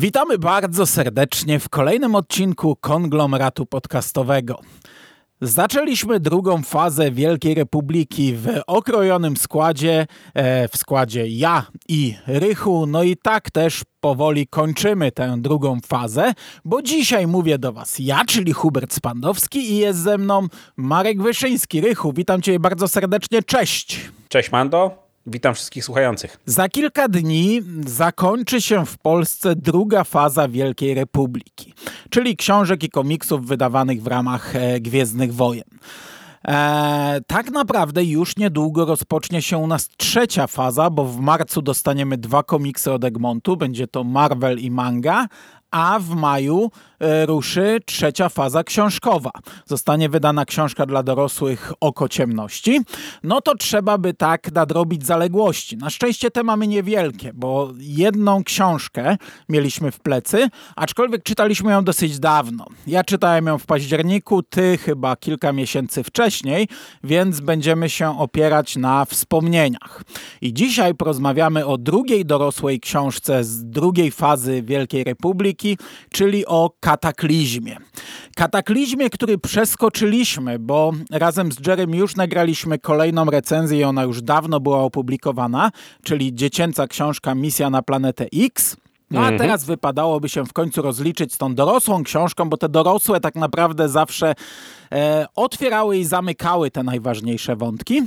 Witamy bardzo serdecznie w kolejnym odcinku konglomeratu podcastowego. Zaczęliśmy drugą fazę Wielkiej Republiki w okrojonym składzie, e, w składzie ja i Rychu, no i tak też powoli kończymy tę drugą fazę, bo dzisiaj mówię do Was ja, czyli Hubert Spandowski i jest ze mną Marek Wyszyński. Rychu, witam Cię bardzo serdecznie, cześć! Cześć Mando, Witam wszystkich słuchających. Za kilka dni zakończy się w Polsce druga faza Wielkiej Republiki, czyli książek i komiksów wydawanych w ramach e, Gwiezdnych Wojen. E, tak naprawdę już niedługo rozpocznie się u nas trzecia faza, bo w marcu dostaniemy dwa komiksy od Egmontu. Będzie to Marvel i manga, a w maju ruszy trzecia faza książkowa. Zostanie wydana książka dla dorosłych Oko Ciemności. No to trzeba by tak nadrobić zaległości. Na szczęście te mamy niewielkie, bo jedną książkę mieliśmy w plecy, aczkolwiek czytaliśmy ją dosyć dawno. Ja czytałem ją w październiku, ty chyba kilka miesięcy wcześniej, więc będziemy się opierać na wspomnieniach. I dzisiaj porozmawiamy o drugiej dorosłej książce z drugiej fazy Wielkiej Republiki, czyli o kataklizmie. Kataklizmie, który przeskoczyliśmy, bo razem z Jerem już nagraliśmy kolejną recenzję i ona już dawno była opublikowana, czyli dziecięca książka Misja na planetę X. No a mhm. teraz wypadałoby się w końcu rozliczyć z tą dorosłą książką, bo te dorosłe tak naprawdę zawsze e, otwierały i zamykały te najważniejsze wątki.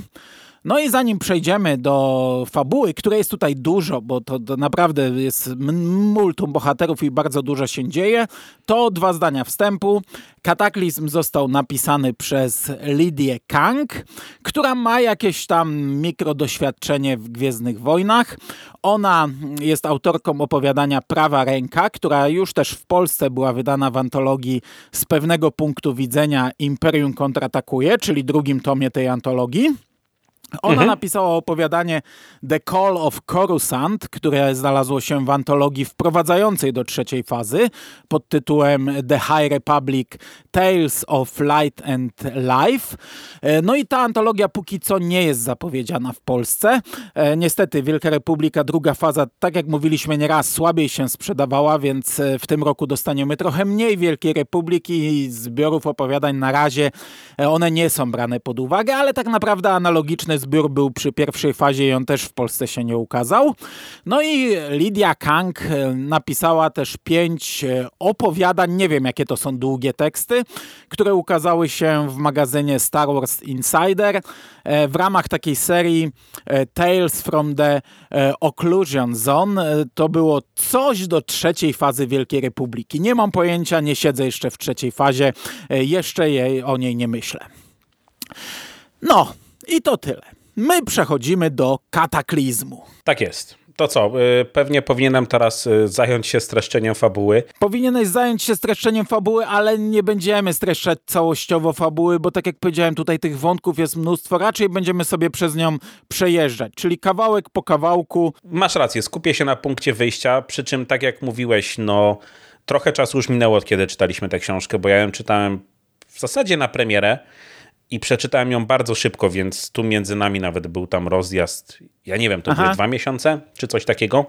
No i zanim przejdziemy do fabuły, której jest tutaj dużo, bo to, to naprawdę jest multum bohaterów i bardzo dużo się dzieje, to dwa zdania wstępu. Kataklizm został napisany przez Lidię Kang, która ma jakieś tam mikrodoświadczenie w Gwiezdnych Wojnach. Ona jest autorką opowiadania Prawa Ręka, która już też w Polsce była wydana w antologii z pewnego punktu widzenia Imperium kontratakuje, czyli drugim tomie tej antologii. Ona mhm. napisała opowiadanie The Call of Coruscant, które znalazło się w antologii wprowadzającej do trzeciej fazy pod tytułem The High Republic Tales of Light and Life. E, no i ta antologia póki co nie jest zapowiedziana w Polsce. E, niestety Wielka Republika, druga faza, tak jak mówiliśmy nieraz, słabiej się sprzedawała, więc e, w tym roku dostaniemy trochę mniej Wielkiej Republiki i zbiorów opowiadań na razie one nie są brane pod uwagę, ale tak naprawdę analogiczny zbiór był przy pierwszej fazie i on też w Polsce się nie ukazał. No i Lydia Kang e, napisała też pięć e, opowiadań, nie wiem jakie to są długie teksty, które ukazały się w magazynie Star Wars Insider e, w ramach takiej serii Tales from the Occlusion Zone. To było coś do trzeciej fazy Wielkiej Republiki. Nie mam pojęcia, nie siedzę jeszcze w trzeciej fazie, jeszcze jej, o niej nie myślę. No, i to tyle my przechodzimy do kataklizmu. Tak jest. To co, y, pewnie powinienem teraz y, zająć się streszczeniem fabuły. Powinieneś zająć się streszczeniem fabuły, ale nie będziemy streszczać całościowo fabuły, bo tak jak powiedziałem, tutaj tych wątków jest mnóstwo. Raczej będziemy sobie przez nią przejeżdżać, czyli kawałek po kawałku. Masz rację, skupię się na punkcie wyjścia, przy czym tak jak mówiłeś, no trochę czasu już minęło od kiedy czytaliśmy tę książkę, bo ja ją czytałem w zasadzie na premierę i przeczytałem ją bardzo szybko, więc tu między nami nawet był tam rozjazd, ja nie wiem, to Aha. były dwa miesiące, czy coś takiego,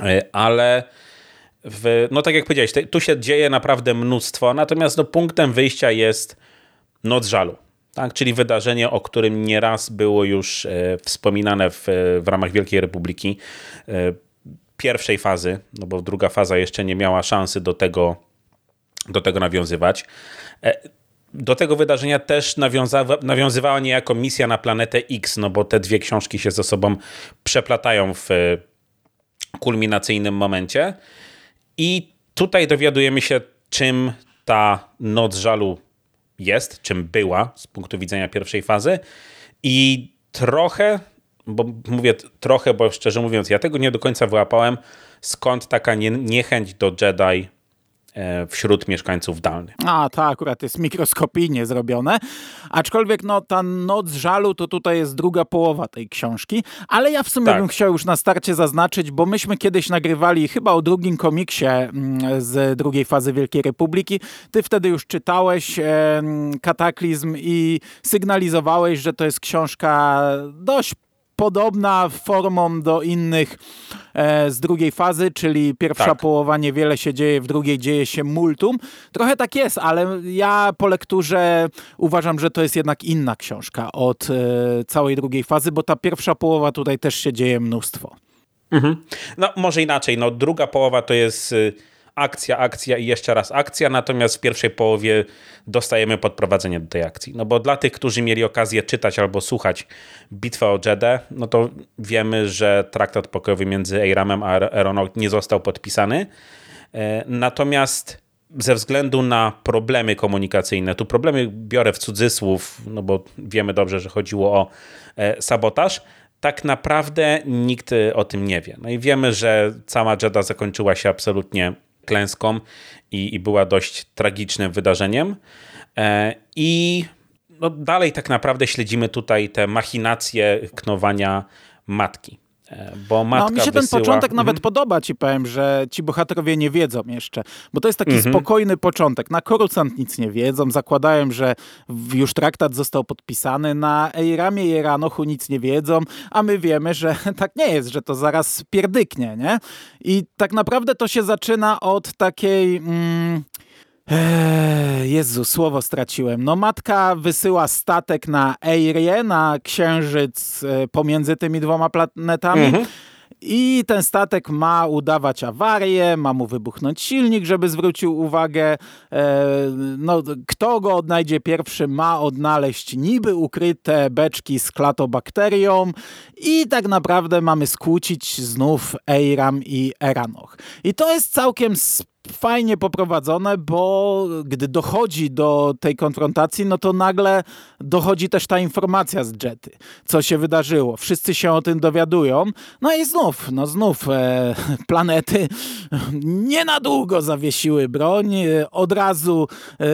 e, ale w, no tak jak powiedziałeś, tu się dzieje naprawdę mnóstwo, natomiast no, punktem wyjścia jest Noc Żalu. Tak, czyli wydarzenie, o którym nieraz było już e, wspominane w, w ramach Wielkiej Republiki e, pierwszej fazy, no bo druga faza jeszcze nie miała szansy do tego, do tego nawiązywać. Do tego wydarzenia też nawiąza, nawiązywała niejako misja na planetę X, no bo te dwie książki się ze sobą przeplatają w e, kulminacyjnym momencie. I tutaj dowiadujemy się, czym ta Noc Żalu jest, czym była z punktu widzenia pierwszej fazy. I trochę, bo mówię trochę, bo szczerze mówiąc, ja tego nie do końca wyłapałem, skąd taka niechęć do Jedi wśród mieszkańców Dalny. A, to akurat jest mikroskopijnie zrobione. Aczkolwiek no, ta Noc Żalu to tutaj jest druga połowa tej książki, ale ja w sumie tak. bym chciał już na starcie zaznaczyć, bo myśmy kiedyś nagrywali chyba o drugim komiksie mm, z drugiej fazy Wielkiej Republiki. Ty wtedy już czytałeś e, Kataklizm i sygnalizowałeś, że to jest książka dość podobna formą do innych e, z drugiej fazy, czyli pierwsza tak. połowa niewiele się dzieje, w drugiej dzieje się multum. Trochę tak jest, ale ja po lekturze uważam, że to jest jednak inna książka od e, całej drugiej fazy, bo ta pierwsza połowa tutaj też się dzieje mnóstwo. Mhm. No może inaczej, no druga połowa to jest y, akcja, akcja i jeszcze raz akcja, natomiast w pierwszej połowie dostajemy podprowadzenie do tej akcji. No bo dla tych, którzy mieli okazję czytać albo słuchać Bitwę o Jedę, no to wiemy, że traktat pokojowy między Eiramem a Eroną nie został podpisany. E, natomiast ze względu na problemy komunikacyjne, tu problemy biorę w cudzysłów, no bo wiemy dobrze, że chodziło o e, sabotaż, tak naprawdę nikt o tym nie wie. No i wiemy, że cała Jedda zakończyła się absolutnie klęską i, i była dość tragicznym wydarzeniem. E, I no dalej tak naprawdę śledzimy tutaj te machinacje knowania matki. E, bo matka no, mi się wysyła... ten początek mm. nawet podoba, ci powiem, że ci bohaterowie nie wiedzą jeszcze, bo to jest taki -hmm. spokojny początek. Na Korusant nic nie wiedzą, zakładają, że już traktat został podpisany, na Eiramie i Eranochu nic nie wiedzą, a my wiemy, że tak nie jest, że to zaraz pierdyknie, nie? I tak naprawdę to się zaczyna od takiej... Mm, Eee, Jezu, słowo straciłem. No matka wysyła statek na Eirię, na księżyc e, pomiędzy tymi dwoma planetami. Mhm. I ten statek ma udawać awarię, ma mu wybuchnąć silnik, żeby zwrócił uwagę. E, no, kto go odnajdzie pierwszy, ma odnaleźć niby ukryte beczki z klatobakterią. I tak naprawdę mamy skłócić znów Eiram i Eranoch. I to jest całkiem fajnie poprowadzone, bo gdy dochodzi do tej konfrontacji, no to nagle dochodzi też ta informacja z Jety, co się wydarzyło. Wszyscy się o tym dowiadują. No i znów, no znów e, planety nie na długo zawiesiły broń. Od razu e,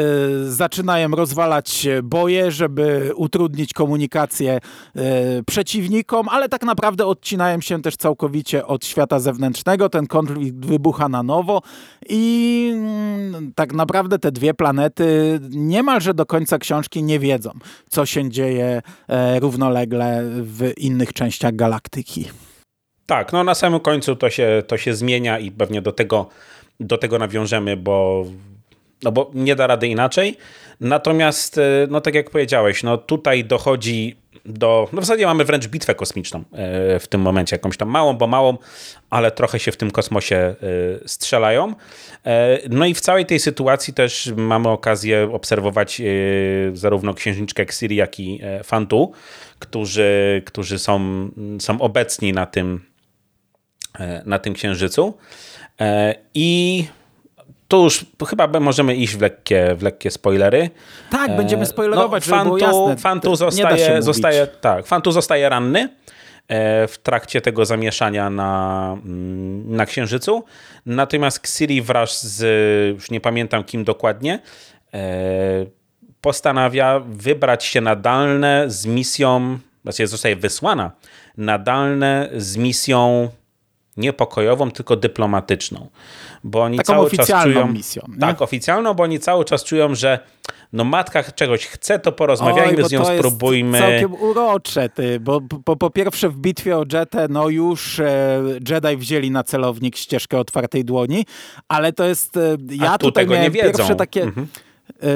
zaczynają rozwalać boje, żeby utrudnić komunikację e, przeciwnikom, ale tak naprawdę odcinają się też całkowicie od świata zewnętrznego. Ten konflikt wybucha na nowo i i mm, tak naprawdę te dwie planety niemalże do końca książki nie wiedzą, co się dzieje e, równolegle w innych częściach galaktyki. Tak, no na samym końcu to się, to się zmienia i pewnie do tego, do tego nawiążemy, bo, no bo nie da rady inaczej. Natomiast, e, no tak jak powiedziałeś, no tutaj dochodzi do. No w zasadzie mamy wręcz bitwę kosmiczną e, w tym momencie, jakąś tam małą, bo małą, ale trochę się w tym kosmosie e, strzelają. E, no i w całej tej sytuacji też mamy okazję obserwować zarówno księżniczkę Xiri, jak i Fantu, którzy, którzy są, są obecni na tym, na tym księżycu. I tu już chyba możemy iść w lekkie, w lekkie spoilery. Tak, będziemy e, spoilerować, no, Fantu, jasne. Fantu zostaje, zostaje, tak, Fantu zostaje ranny e, w trakcie tego zamieszania na, mm, na Księżycu. Natomiast Xiri wraz z, już nie pamiętam kim dokładnie, e, postanawia wybrać się na dalne z misją, znaczy zostaje wysłana na dalne z misją niepokojową, tylko dyplomatyczną. Bo oni Taką cały czas czują. misją. Nie? Tak, oficjalną, bo oni cały czas czują, że no matka czegoś chce, to porozmawiajmy Oj, z nią, to spróbujmy. Jest całkiem urocze, ty, bo po, po pierwsze w bitwie o Jetę, no już e, Jedi wzięli na celownik ścieżkę otwartej dłoni, ale to jest. E, ja A tu tutaj tego miałem nie pierwsze takie. Mhm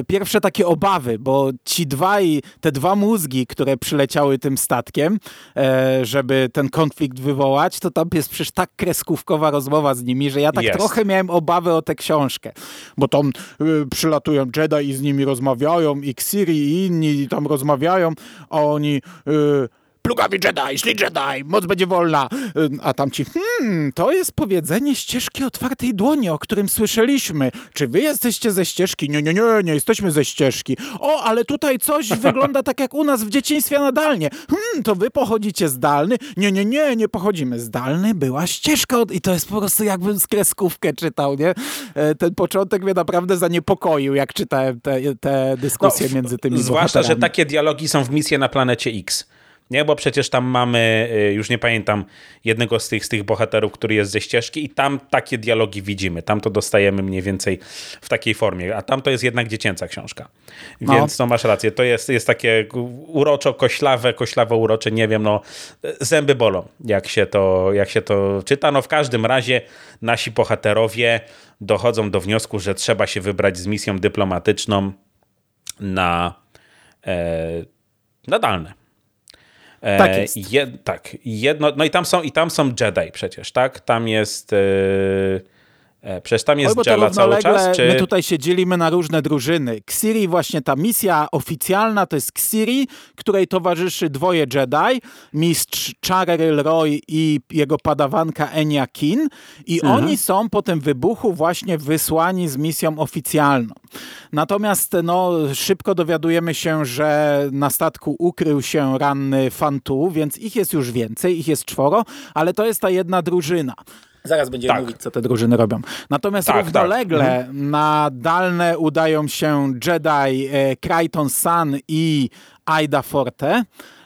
pierwsze takie obawy, bo ci dwaj, te dwa mózgi, które przyleciały tym statkiem, e, żeby ten konflikt wywołać, to tam jest przecież tak kreskówkowa rozmowa z nimi, że ja tak jest. trochę miałem obawy o tę książkę, bo tam y, przylatują Jedi i z nimi rozmawiają, i Xiri i inni tam rozmawiają, a oni... Y, plugawi Jedi, szli Jedi, moc będzie wolna. A tam ci, hmm, to jest powiedzenie ścieżki otwartej dłoni, o którym słyszeliśmy. Czy wy jesteście ze ścieżki? Nie, nie, nie, nie jesteśmy ze ścieżki. O, ale tutaj coś wygląda tak jak u nas w dzieciństwie nadalnie. Hmm, to wy pochodzicie z Dalny? Nie, nie, nie, nie pochodzimy. Z Dalny była ścieżka od... i to jest po prostu jakbym z kreskówkę czytał, nie? E, ten początek mnie naprawdę zaniepokoił, jak czytałem te, te dyskusje no, między tymi Zwłaszcza, bohaterami. że takie dialogi są w misji na planecie X Nie, bo przecież tam mamy, y, już nie pamiętam, jednego z tych, z tych bohaterów, który jest ze ścieżki i tam takie dialogi widzimy. Tam to dostajemy mniej więcej w takiej formie, a tam to jest jednak dziecięca książka. No. Więc no masz rację, to jest, jest takie uroczo, koślawe, koślawo urocze, nie wiem, no zęby bolą, jak się to, jak się to czyta. No w każdym razie nasi bohaterowie dochodzą do wniosku, że trzeba się wybrać z misją dyplomatyczną na, e, na dalne. E, tak jest. Je, tak, jedno, no i tam są, i tam są Jedi przecież, tak? Tam jest... E, przecież tam jest Jella cały czas? Czy... My tutaj się dzielimy na różne drużyny. Xiri, właśnie ta misja oficjalna to jest Xiri, której towarzyszy dwoje Jedi, mistrz Chareryl Roy i jego padawanka Enya Kin i mhm. oni są po tym wybuchu właśnie wysłani z misją oficjalną. Natomiast no, szybko dowiadujemy się, że na statku ukrył się ranny Fantu, więc ich jest już więcej, ich jest czworo, ale to jest ta jedna drużyna. Zaraz będziemy tak. mówić, co te drużyny robią. Natomiast tak, równolegle tak. Mhm. na dalne udają się Jedi e, Kryton Sun i Aida Forte.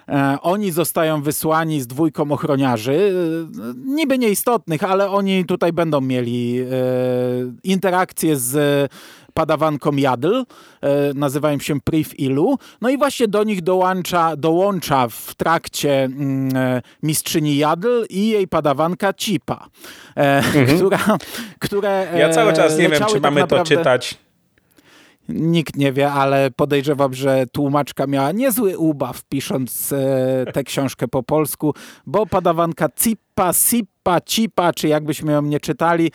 E, oni zostają wysłani z dwójką ochroniarzy, e, niby nieistotnych, ale oni tutaj będą mieli e, interakcje z padawanką Jadl, nazywają się Priv Ilu. No i właśnie do nich dołącza, dołącza w trakcie mm, mistrzyni Jadl i jej padawanka Cipa, mhm. która, które Ja cały czas nie wiem, czy tak mamy naprawdę... to czytać Nikt nie wie, ale podejrzewam, że tłumaczka miała niezły ubaw pisząc e, tę książkę po polsku, bo padawanka Cipa, Sipa, Cipa, czy jakbyśmy ją nie czytali,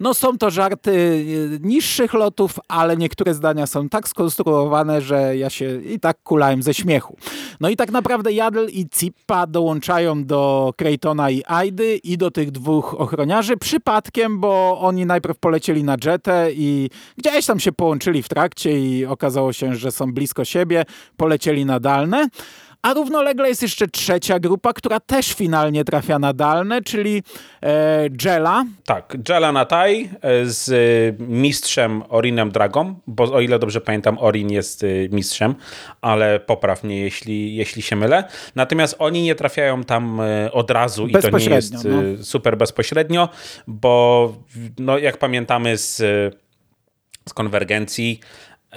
no są to żarty e, niższych lotów, ale niektóre zdania są tak skonstruowane, że ja się i tak kulałem ze śmiechu. No i tak naprawdę Jadl i Cippa dołączają do Krejtona i Aidy i do tych dwóch ochroniarzy przypadkiem, bo oni najpierw polecieli na jetę i gdzieś tam się połączyli w trakcie i okazało się, że są blisko siebie, polecieli na dalne. A równolegle jest jeszcze trzecia grupa, która też finalnie trafia na dalne, czyli e, Jela. Tak, Jela Natai e, z e, mistrzem Orinem Dragą, bo o ile dobrze pamiętam, Orin jest e, mistrzem, ale popraw mnie, jeśli, jeśli się mylę. Natomiast oni nie trafiają tam od razu i to nie jest no. super bezpośrednio, bo no, jak pamiętamy z, z konwergencji,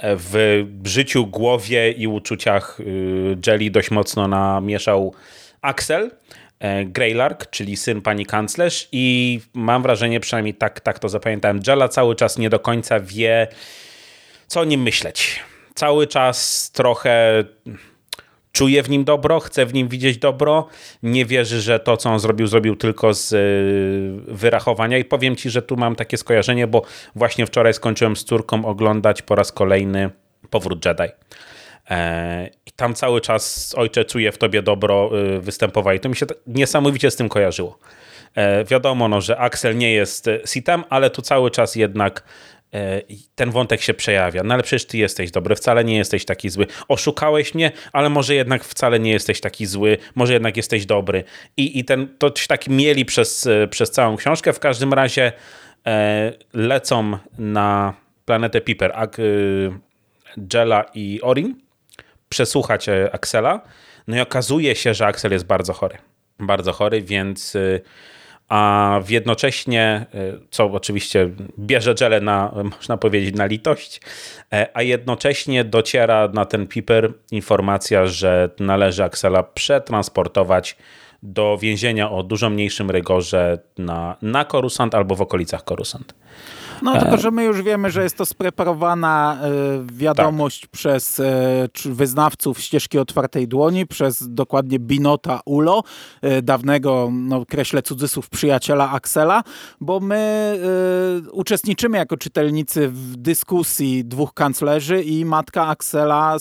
w życiu, głowie i uczuciach y, Jelly dość mocno namieszał Axel. E, Greylark, czyli syn pani kanclerz i mam wrażenie, przynajmniej tak, tak to zapamiętałem, Jella cały czas nie do końca wie, co o nim myśleć. Cały czas trochę czuje w nim dobro, chce w nim widzieć dobro, nie wierzy, że to, co on zrobił, zrobił tylko z y, wyrachowania. I powiem ci, że tu mam takie skojarzenie, bo właśnie wczoraj skończyłem z córką oglądać po raz kolejny Powrót Jedi. E, I tam cały czas ojcze czuje w tobie dobro y, występowa i to mi się niesamowicie z tym kojarzyło. E, wiadomo, no, że Axel nie jest Sitem, ale tu cały czas jednak E, ten wątek się przejawia. No ale przecież ty jesteś dobry, wcale nie jesteś taki zły. Oszukałeś mnie, ale może jednak wcale nie jesteś taki zły, może jednak jesteś dobry. I, i ten, to się tak mieli przez, e, przez całą książkę. W każdym razie e, lecą na planetę Piper Ag, e, Jella i Orin przesłuchać e, Axela. No i okazuje się, że Axel jest bardzo chory. Bardzo chory, więc a jednocześnie, e, co oczywiście bierze Jelę na, można powiedzieć, na litość, e, a jednocześnie dociera na ten Piper informacja, że należy Axela przetransportować do więzienia o dużo mniejszym rygorze na, na Korusant albo w okolicach Korusant. No tylko, że my już wiemy, że jest to spreparowana e, wiadomość tak. przez e, wyznawców ścieżki otwartej dłoni, przez dokładnie Binota Ulo, e, dawnego, no kreślę cudzysłów, przyjaciela Axela, bo my uczestniczymy jako czytelnicy w dyskusji dwóch kanclerzy i matka Axela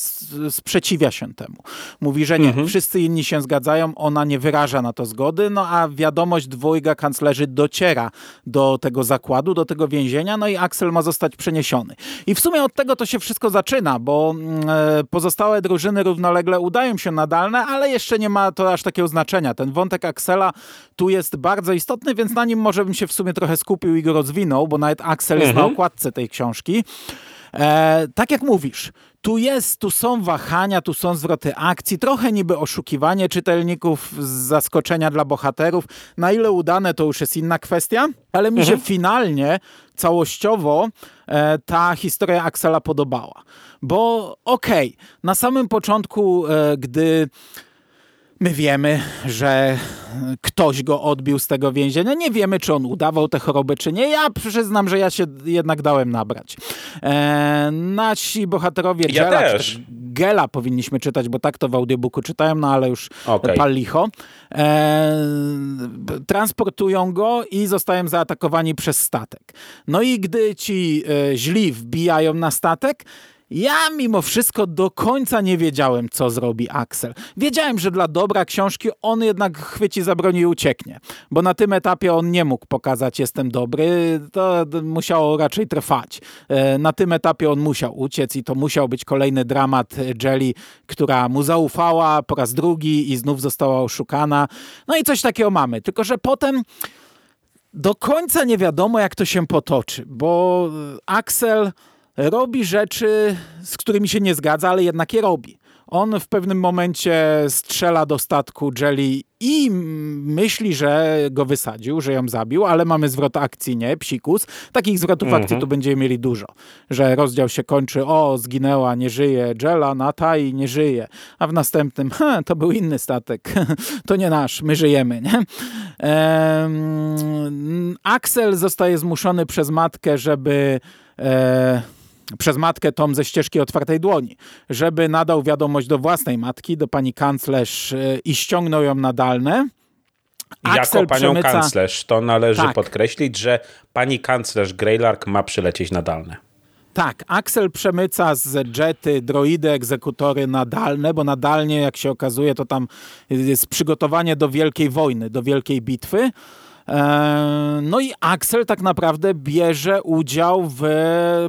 sprzeciwia się temu. Mówi, że nie, mhm. wszyscy inni się zgadzają, ona nie wyraża na to zgody, no a wiadomość dwojga kanclerzy dociera do tego zakładu, do tego więzienia, no i Axel ma zostać przeniesiony. I w sumie od tego to się wszystko zaczyna, bo mm, e, pozostałe drużyny równolegle udają się na dalne, ale jeszcze nie ma to aż takiego znaczenia. Ten wątek Axela tu jest bardzo istotny, więc na nim może bym się w sumie trochę skupił i go rozwinął, bo nawet Axel mhm. jest na mhm. okładce tej książki. E, tak jak mówisz, tu jest, tu są wahania, tu są zwroty akcji, trochę niby oszukiwanie czytelników z zaskoczenia dla bohaterów. Na ile udane, to już jest inna kwestia, ale mi mhm. się finalnie, całościowo e, ta historia Axela podobała. Bo okej, okay, na samym początku, e, gdy My wiemy, że ktoś go odbił z tego więzienia. Nie wiemy, czy on udawał tę chorobę, czy nie. Ja przyznam, że ja się jednak dałem nabrać. E, nasi bohaterowie ja Gela, też. Gela powinniśmy czytać, bo tak to w audiobooku czytałem, no ale już okay. pal licho. E, transportują go i zostają zaatakowani przez statek. No i gdy ci e, źli wbijają na statek, ja mimo wszystko do końca nie wiedziałem, co zrobi Axel. Wiedziałem, że dla dobra książki on jednak chwyci za broń i ucieknie, bo na tym etapie on nie mógł pokazać jestem dobry, to musiało raczej trwać. E, na tym etapie on musiał uciec i to musiał być kolejny dramat Jelly, która mu zaufała po raz drugi i znów została oszukana. No i coś takiego mamy, tylko że potem do końca nie wiadomo, jak to się potoczy, bo Axel robi rzeczy, z którymi się nie zgadza, ale jednak je robi. On w pewnym momencie strzela do statku Jelly i myśli, że go wysadził, że ją zabił, ale mamy zwrot akcji, nie? Psikus. Takich zwrotów mhm. akcji tu będziemy mieli dużo. Że rozdział się kończy, o, zginęła, nie żyje, Jella, Nata i nie żyje. A w następnym, ha, to był inny statek. to nie nasz, my żyjemy, nie? Ehm, Axel zostaje zmuszony przez matkę, żeby... E, przez matkę Tom ze ścieżki otwartej dłoni, żeby nadał wiadomość do własnej matki, do pani kanclerz e, i ściągnął ją na dalne. Axel jako panią przemyca... kanclerz, to należy tak. podkreślić, że pani kanclerz Greylark ma przylecieć na dalne. Tak, Axel przemyca z jety droidy, egzekutory nadalne, bo nadalnie, jak się okazuje, to tam jest przygotowanie do wielkiej wojny, do wielkiej bitwy. E, no i Axel tak naprawdę bierze udział w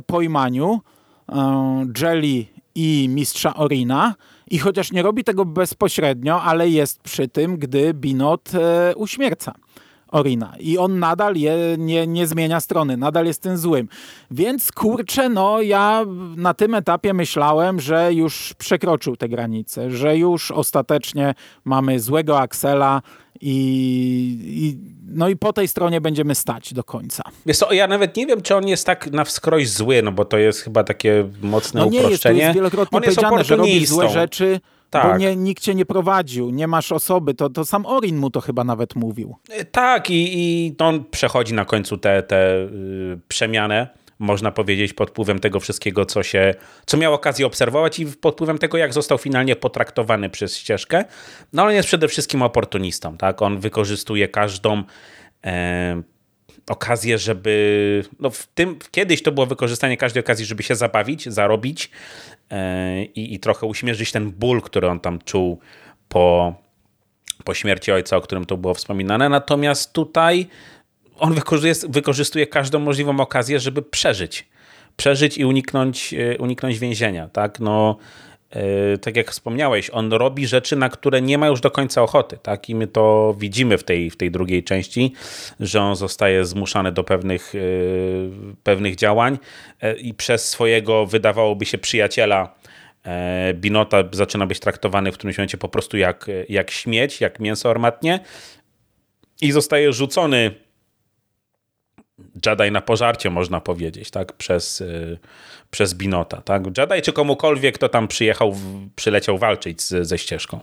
pojmaniu e, Jelly i mistrza Orina. I chociaż nie robi tego bezpośrednio, ale jest przy tym, gdy Binot e, uśmierca. Orina. I on nadal je, nie, nie zmienia strony, nadal jest tym złym. Więc kurczę, no ja na tym etapie myślałem, że już przekroczył te granice, że już ostatecznie mamy złego Axela i, i, no i po tej stronie będziemy stać do końca. Wiesz co, ja nawet nie wiem, czy on jest tak na wskroś zły, no bo to jest chyba takie mocne no nie uproszczenie. Jest, to jest wielokrotnie on powiedziane, że robi złe rzeczy, tak. bo nie, nikt cię nie prowadził, nie masz osoby. To, to sam Orin mu to chyba nawet mówił. E, tak i, i on przechodzi na końcu tę te, te, y, przemianę można powiedzieć, pod wpływem tego wszystkiego, co się, co miał okazję obserwować i pod wpływem tego, jak został finalnie potraktowany przez ścieżkę. No on jest przede wszystkim oportunistą, tak? On wykorzystuje każdą e, okazję, żeby, no w tym, kiedyś to było wykorzystanie każdej okazji, żeby się zabawić, zarobić e, i, trochę uśmierzyć ten ból, który on tam czuł po, po śmierci ojca, o którym to było wspominane. Natomiast tutaj on wykorzystuje, wykorzystuje każdą możliwą okazję, żeby przeżyć. Przeżyć i uniknąć, e, uniknąć więzienia. Tak? No, yy, tak jak wspomniałeś, on robi rzeczy, na które nie ma już do końca ochoty. Tak? I my to widzimy w tej, w tej drugiej części, że on zostaje zmuszany do pewnych, yy, pewnych działań yy, i przez swojego, wydawałoby się, przyjaciela Binota zaczyna być traktowany w którymś momencie po prostu jak, jak śmieć, jak mięso armatnie i zostaje rzucony Jedi na pożarcie, można powiedzieć, tak, przez, y, przez Binota, tak. Jedi czy komukolwiek, kto tam przyjechał, przyleciał walczyć z, ze ścieżką.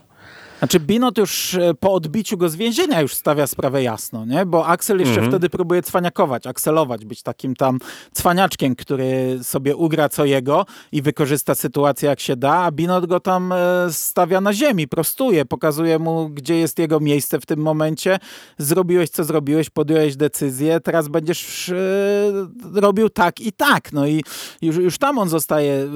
Znaczy Binot już e, po odbiciu go z więzienia już stawia sprawę jasno, nie? Bo Axel jeszcze -hmm. wtedy próbuje cwaniakować, akselować, być takim tam cwaniaczkiem, który sobie ugra co jego i wykorzysta sytuację jak się da, a Binot go tam e, stawia na ziemi, prostuje, pokazuje mu, gdzie jest jego miejsce w tym momencie. Zrobiłeś co zrobiłeś, podjąłeś decyzję, teraz będziesz e, robił tak i tak. No i już, już tam on zostaje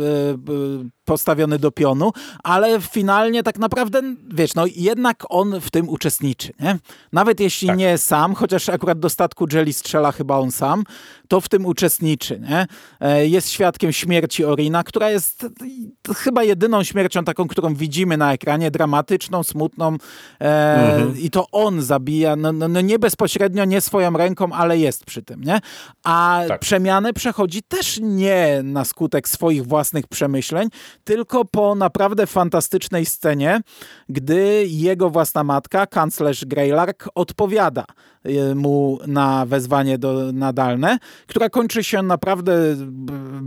postawiony do pionu, ale finalnie tak naprawdę, wiesz, no jednak on w tym uczestniczy, nie? Nawet jeśli tak. nie sam, chociaż akurat do statku Jelly strzela chyba on sam, to w tym uczestniczy, nie? E, jest świadkiem śmierci Orina, która jest chyba jedyną śmiercią taką, którą widzimy na ekranie, dramatyczną, smutną e, mhm. i to on zabija, no, no, no, nie bezpośrednio, nie swoją ręką, ale jest przy tym, nie? A tak. przemianę przechodzi też nie na skutek swoich własnych przemyśleń, tylko po naprawdę fantastycznej scenie, gdy jego własna matka, kanclerz Greylark, odpowiada mu na wezwanie do nadalne, która kończy się naprawdę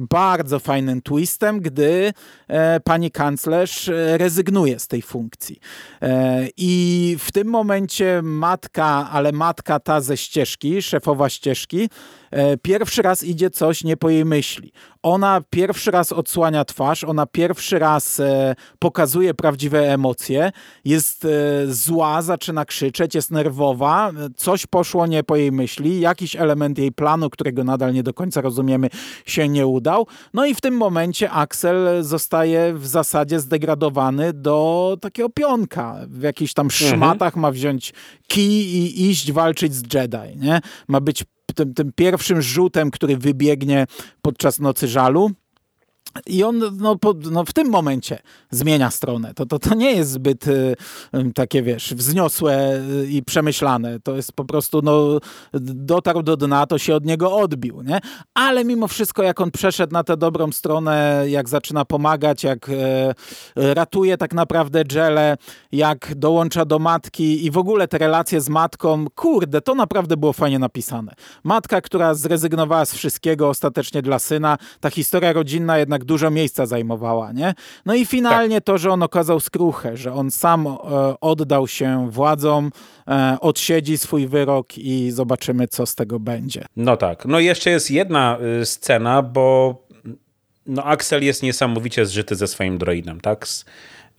bardzo fajnym twistem, gdy e, pani kanclerz e, rezygnuje z tej funkcji. I w tym momencie matka, ale matka ta ze ścieżki, szefowa ścieżki, pierwszy raz idzie coś nie po jej myśli. Ona pierwszy raz odsłania twarz, ona pierwszy raz pokazuje prawdziwe emocje, jest zła, zaczyna krzyczeć, jest nerwowa, coś poszło nie po jej myśli, jakiś element jej planu, którego nadal nie do końca rozumiemy, się nie udał. No i w tym momencie Axel zostaje w zasadzie zdegradowany do takiego pionka. W jakichś tam mhm. szmatach ma wziąć kij i iść walczyć z Jedi. Nie? Ma być tym, tym pierwszym rzutem, który wybiegnie podczas Nocy Żalu. I on no, po, no, w tym momencie zmienia stronę. To, to, to nie jest zbyt y, takie, wiesz, wzniosłe y, i przemyślane. To jest po prostu, no, dotarł do dna, to się od niego odbił, nie? Ale mimo wszystko, jak on przeszedł na tę dobrą stronę, jak zaczyna pomagać, jak e, ratuje tak naprawdę Jelę, jak dołącza do matki i w ogóle te relacje z matką, kurde, to naprawdę było fajnie napisane. Matka, która zrezygnowała z wszystkiego ostatecznie dla syna, ta historia rodzinna jednak jednak dużo miejsca zajmowała, nie? No i finalnie tak. to, że on okazał skruchę, że on sam e, oddał się władzom, e, odsiedzi swój wyrok i zobaczymy, co z tego będzie. No tak. No jeszcze jest jedna y, scena, bo no Axel jest niesamowicie zżyty ze swoim droidem, tak? Z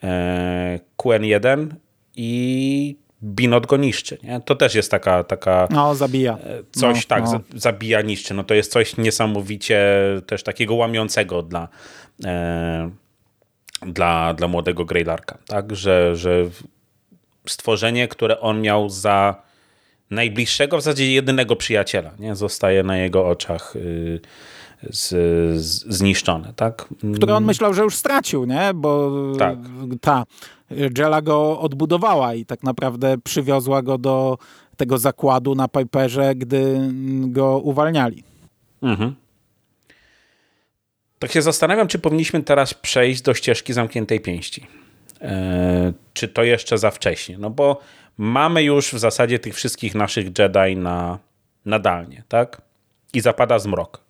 e, QN1 i Binot go niszczy. Nie? To też jest taka, taka. No, zabija. E, coś no, tak, no. zabija, niszczy. No to jest coś niesamowicie też takiego łamiącego dla, e, dla, dla młodego Greylarka. Tak, że, że stworzenie, które on miał za najbliższego, w zasadzie jedynego przyjaciela, nie? zostaje na jego oczach. Y, z, z, zniszczone, tak? Które on myślał, że już stracił, nie? Bo tak. ta Jella go odbudowała i tak naprawdę przywiozła go do tego zakładu na Piperze, gdy go uwalniali. Mhm. Tak się zastanawiam, czy powinniśmy teraz przejść do ścieżki zamkniętej pięści. Eee, czy to jeszcze za wcześnie? No bo mamy już w zasadzie tych wszystkich naszych Jedi na nadalnie, tak? I zapada zmrok.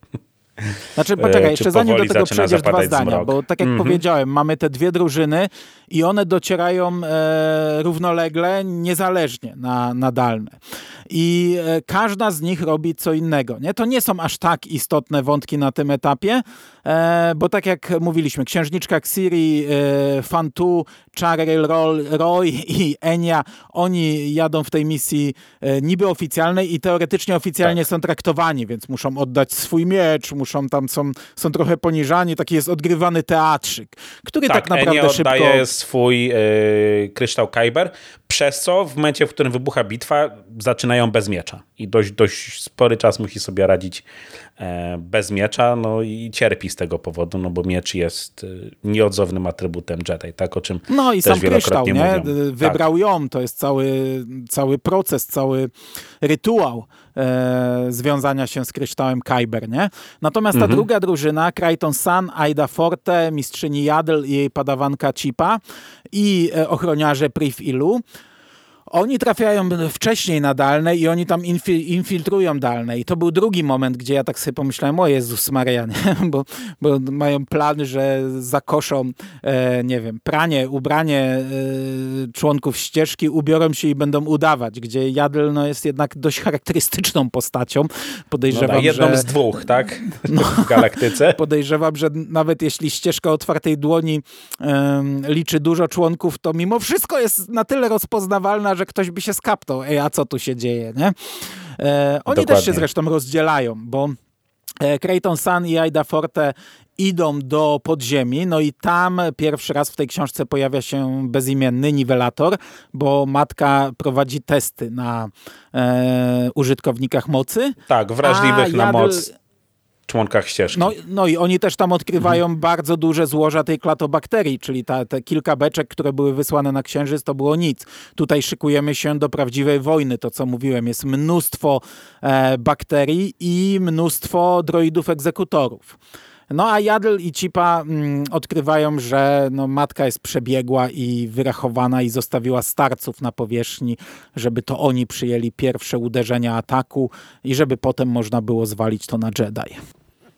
Znaczy, poczekaj, jeszcze zanim do tego przejdziesz dwa zdania, zmrok. bo tak jak mm -hmm. powiedziałem, mamy te dwie drużyny i one docierają e, równolegle, niezależnie na, na dalne. I e, każda z nich robi co innego. Nie? To nie są aż tak istotne wątki na tym etapie, e, bo tak jak mówiliśmy, księżniczka Xiri, e, Fantu, Charel Roy i Enya, oni jadą w tej misji e, niby oficjalnej i teoretycznie oficjalnie tak. są traktowani, więc muszą oddać swój miecz, muszą tam, są, są trochę poniżani, taki jest odgrywany teatrzyk, który tak, tak naprawdę Enya szybko... oddaje swój e, kryształ Kyber, przez co w momencie, w którym wybucha bitwa, zaczynają bez miecza. I dość, dość spory czas musi sobie radzić e, bez miecza, no i cierpi z tego powodu, no bo miecz jest e, nieodzownym atrybutem Jedi, tak o czym No i sam kryształ, nie? Wybrał tak. ją, to jest cały, cały proces, cały rytuał e, związania się z kryształem Kyber, nie? Natomiast ta mhm. druga drużyna, Crichton Sun, Aida Forte, mistrzyni Jadl i jej padawanka Chipa i e, ochroniarze Priv Ilu, oni trafiają wcześniej na dalne i oni tam infiltrują dalne. I to był drugi moment, gdzie ja tak sobie pomyślałem, o Jezus Maria, bo, bo mają plan, że zakoszą, e, nie wiem, pranie, ubranie e, członków ścieżki, ubiorą się i będą udawać, gdzie Jadl no, jest jednak dość charakterystyczną postacią. Podejrzewam, no tak, jedną że... z dwóch, tak? No, w galaktyce. Podejrzewam, że nawet jeśli ścieżka otwartej dłoni e, liczy dużo członków, to mimo wszystko jest na tyle rozpoznawalna, że ktoś by się skapnął, ej, a co tu się dzieje, nie? E, oni Dokładnie. też się zresztą rozdzielają, bo Creighton Sun i Aida Forte idą do podziemi, no i tam pierwszy raz w tej książce pojawia się bezimienny niwelator, bo matka prowadzi testy na e, użytkownikach mocy. Tak, wrażliwych na moc członkach ścieżki. No, no i oni też tam odkrywają mhm. bardzo duże złoża tej klatobakterii, czyli ta, te kilka beczek, które były wysłane na Księżyc, to było nic. Tutaj szykujemy się do prawdziwej wojny, to co mówiłem, jest mnóstwo e, bakterii i mnóstwo droidów egzekutorów. No a Jadl i Cipa mm, odkrywają, że no, matka jest przebiegła i wyrachowana i zostawiła starców na powierzchni, żeby to oni przyjęli pierwsze uderzenia ataku i żeby potem można było zwalić to na Jedi.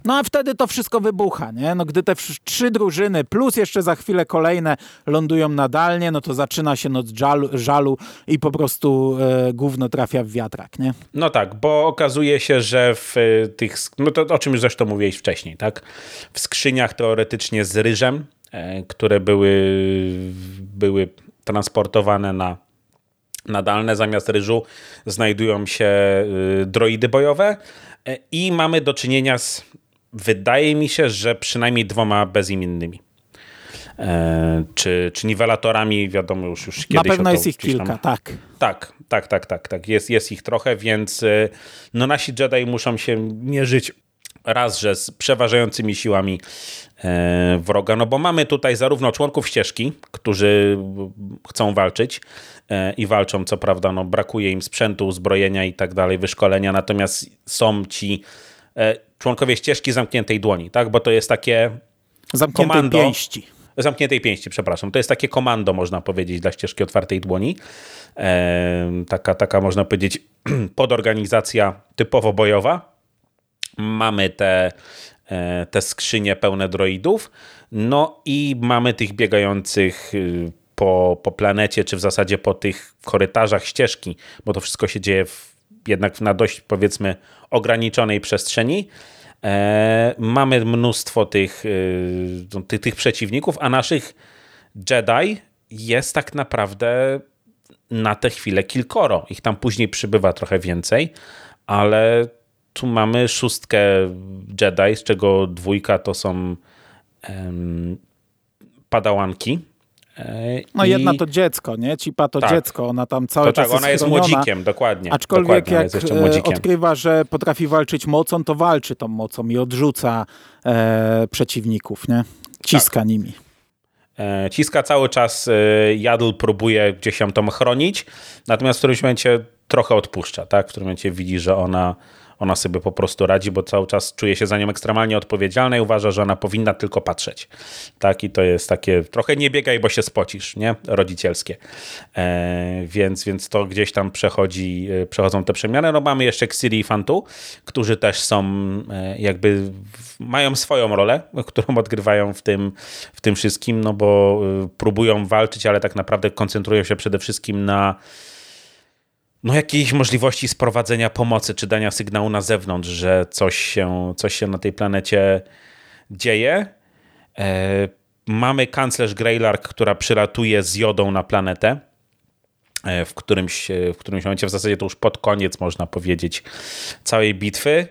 No a wtedy to wszystko wybucha, nie? No gdy te trzy drużyny plus jeszcze za chwilę kolejne lądują nadalnie, no to zaczyna się noc żalu, żalu i po prostu e, gówno trafia w wiatrak, nie? No tak, bo okazuje się, że w e, tych, no to o czym już zresztą mówiłeś wcześniej, tak? W skrzyniach teoretycznie z ryżem, e, które były, były transportowane na nadalne zamiast ryżu znajdują się e, droidy bojowe e, i mamy do czynienia z wydaje mi się, że przynajmniej dwoma bezimiennymi. E, czy, czy niwelatorami, wiadomo już, już kiedyś. Na pewno jest ich kilka, tam... tak. Tak, tak, tak, tak, tak. Jest, jest ich trochę, więc e, no nasi Jedi muszą się mierzyć raz, że z przeważającymi siłami e, wroga, no bo mamy tutaj zarówno członków ścieżki, którzy chcą walczyć e, i walczą, co prawda, no brakuje im sprzętu, uzbrojenia i tak dalej, wyszkolenia, natomiast są ci e, członkowie ścieżki zamkniętej dłoni, tak? Bo to jest takie Zamkniętej komando, pięści. Zamkniętej pięści, przepraszam. To jest takie komando, można powiedzieć, dla ścieżki otwartej dłoni. Taka, taka, można powiedzieć, podorganizacja typowo bojowa. Mamy te, e, te skrzynie pełne droidów. No i mamy tych biegających y, po, po planecie, czy w zasadzie po tych korytarzach ścieżki, bo to wszystko się dzieje w jednak na dość powiedzmy ograniczonej przestrzeni. E, mamy mnóstwo tych, e, tych, tych przeciwników, a naszych Jedi jest tak naprawdę na tę chwilę kilkoro. Ich tam później przybywa trochę więcej, ale tu mamy szóstkę Jedi, z czego dwójka to są um, padałanki no I... jedna to dziecko, nie? Cipa to tak. dziecko, ona tam cały to czas tak, ona jest, młodzikiem, dokładnie. Aczkolwiek dokładnie, jak e, odkrywa, że potrafi walczyć mocą, to walczy tą mocą i odrzuca e, przeciwników, nie? Ciska tak. nimi. E, ciska cały czas, e, Jadl próbuje gdzieś ją tam chronić, natomiast w którymś momencie trochę odpuszcza, tak? W którym momencie widzi, że ona ona sobie po prostu radzi, bo cały czas czuje się za nią ekstremalnie odpowiedzialna i uważa, że ona powinna tylko patrzeć. Tak, i to jest takie trochę nie biegaj, bo się spocisz, nie? Rodzicielskie. E, więc, więc to gdzieś tam przechodzi, e, przechodzą te przemiany. No mamy jeszcze Xiri i Fantu, którzy też są e, jakby mają swoją rolę, którą odgrywają w tym, w tym wszystkim, no bo e, próbują walczyć, ale tak naprawdę koncentrują się przede wszystkim na no, jakiejś możliwości sprowadzenia pomocy, czy dania sygnału na zewnątrz, że coś się, coś się na tej planecie dzieje. E, mamy kanclerz Greylark, która przylatuje z jodą na planetę. E, w którymś, w którymś momencie, w zasadzie to już pod koniec, można powiedzieć, całej bitwy.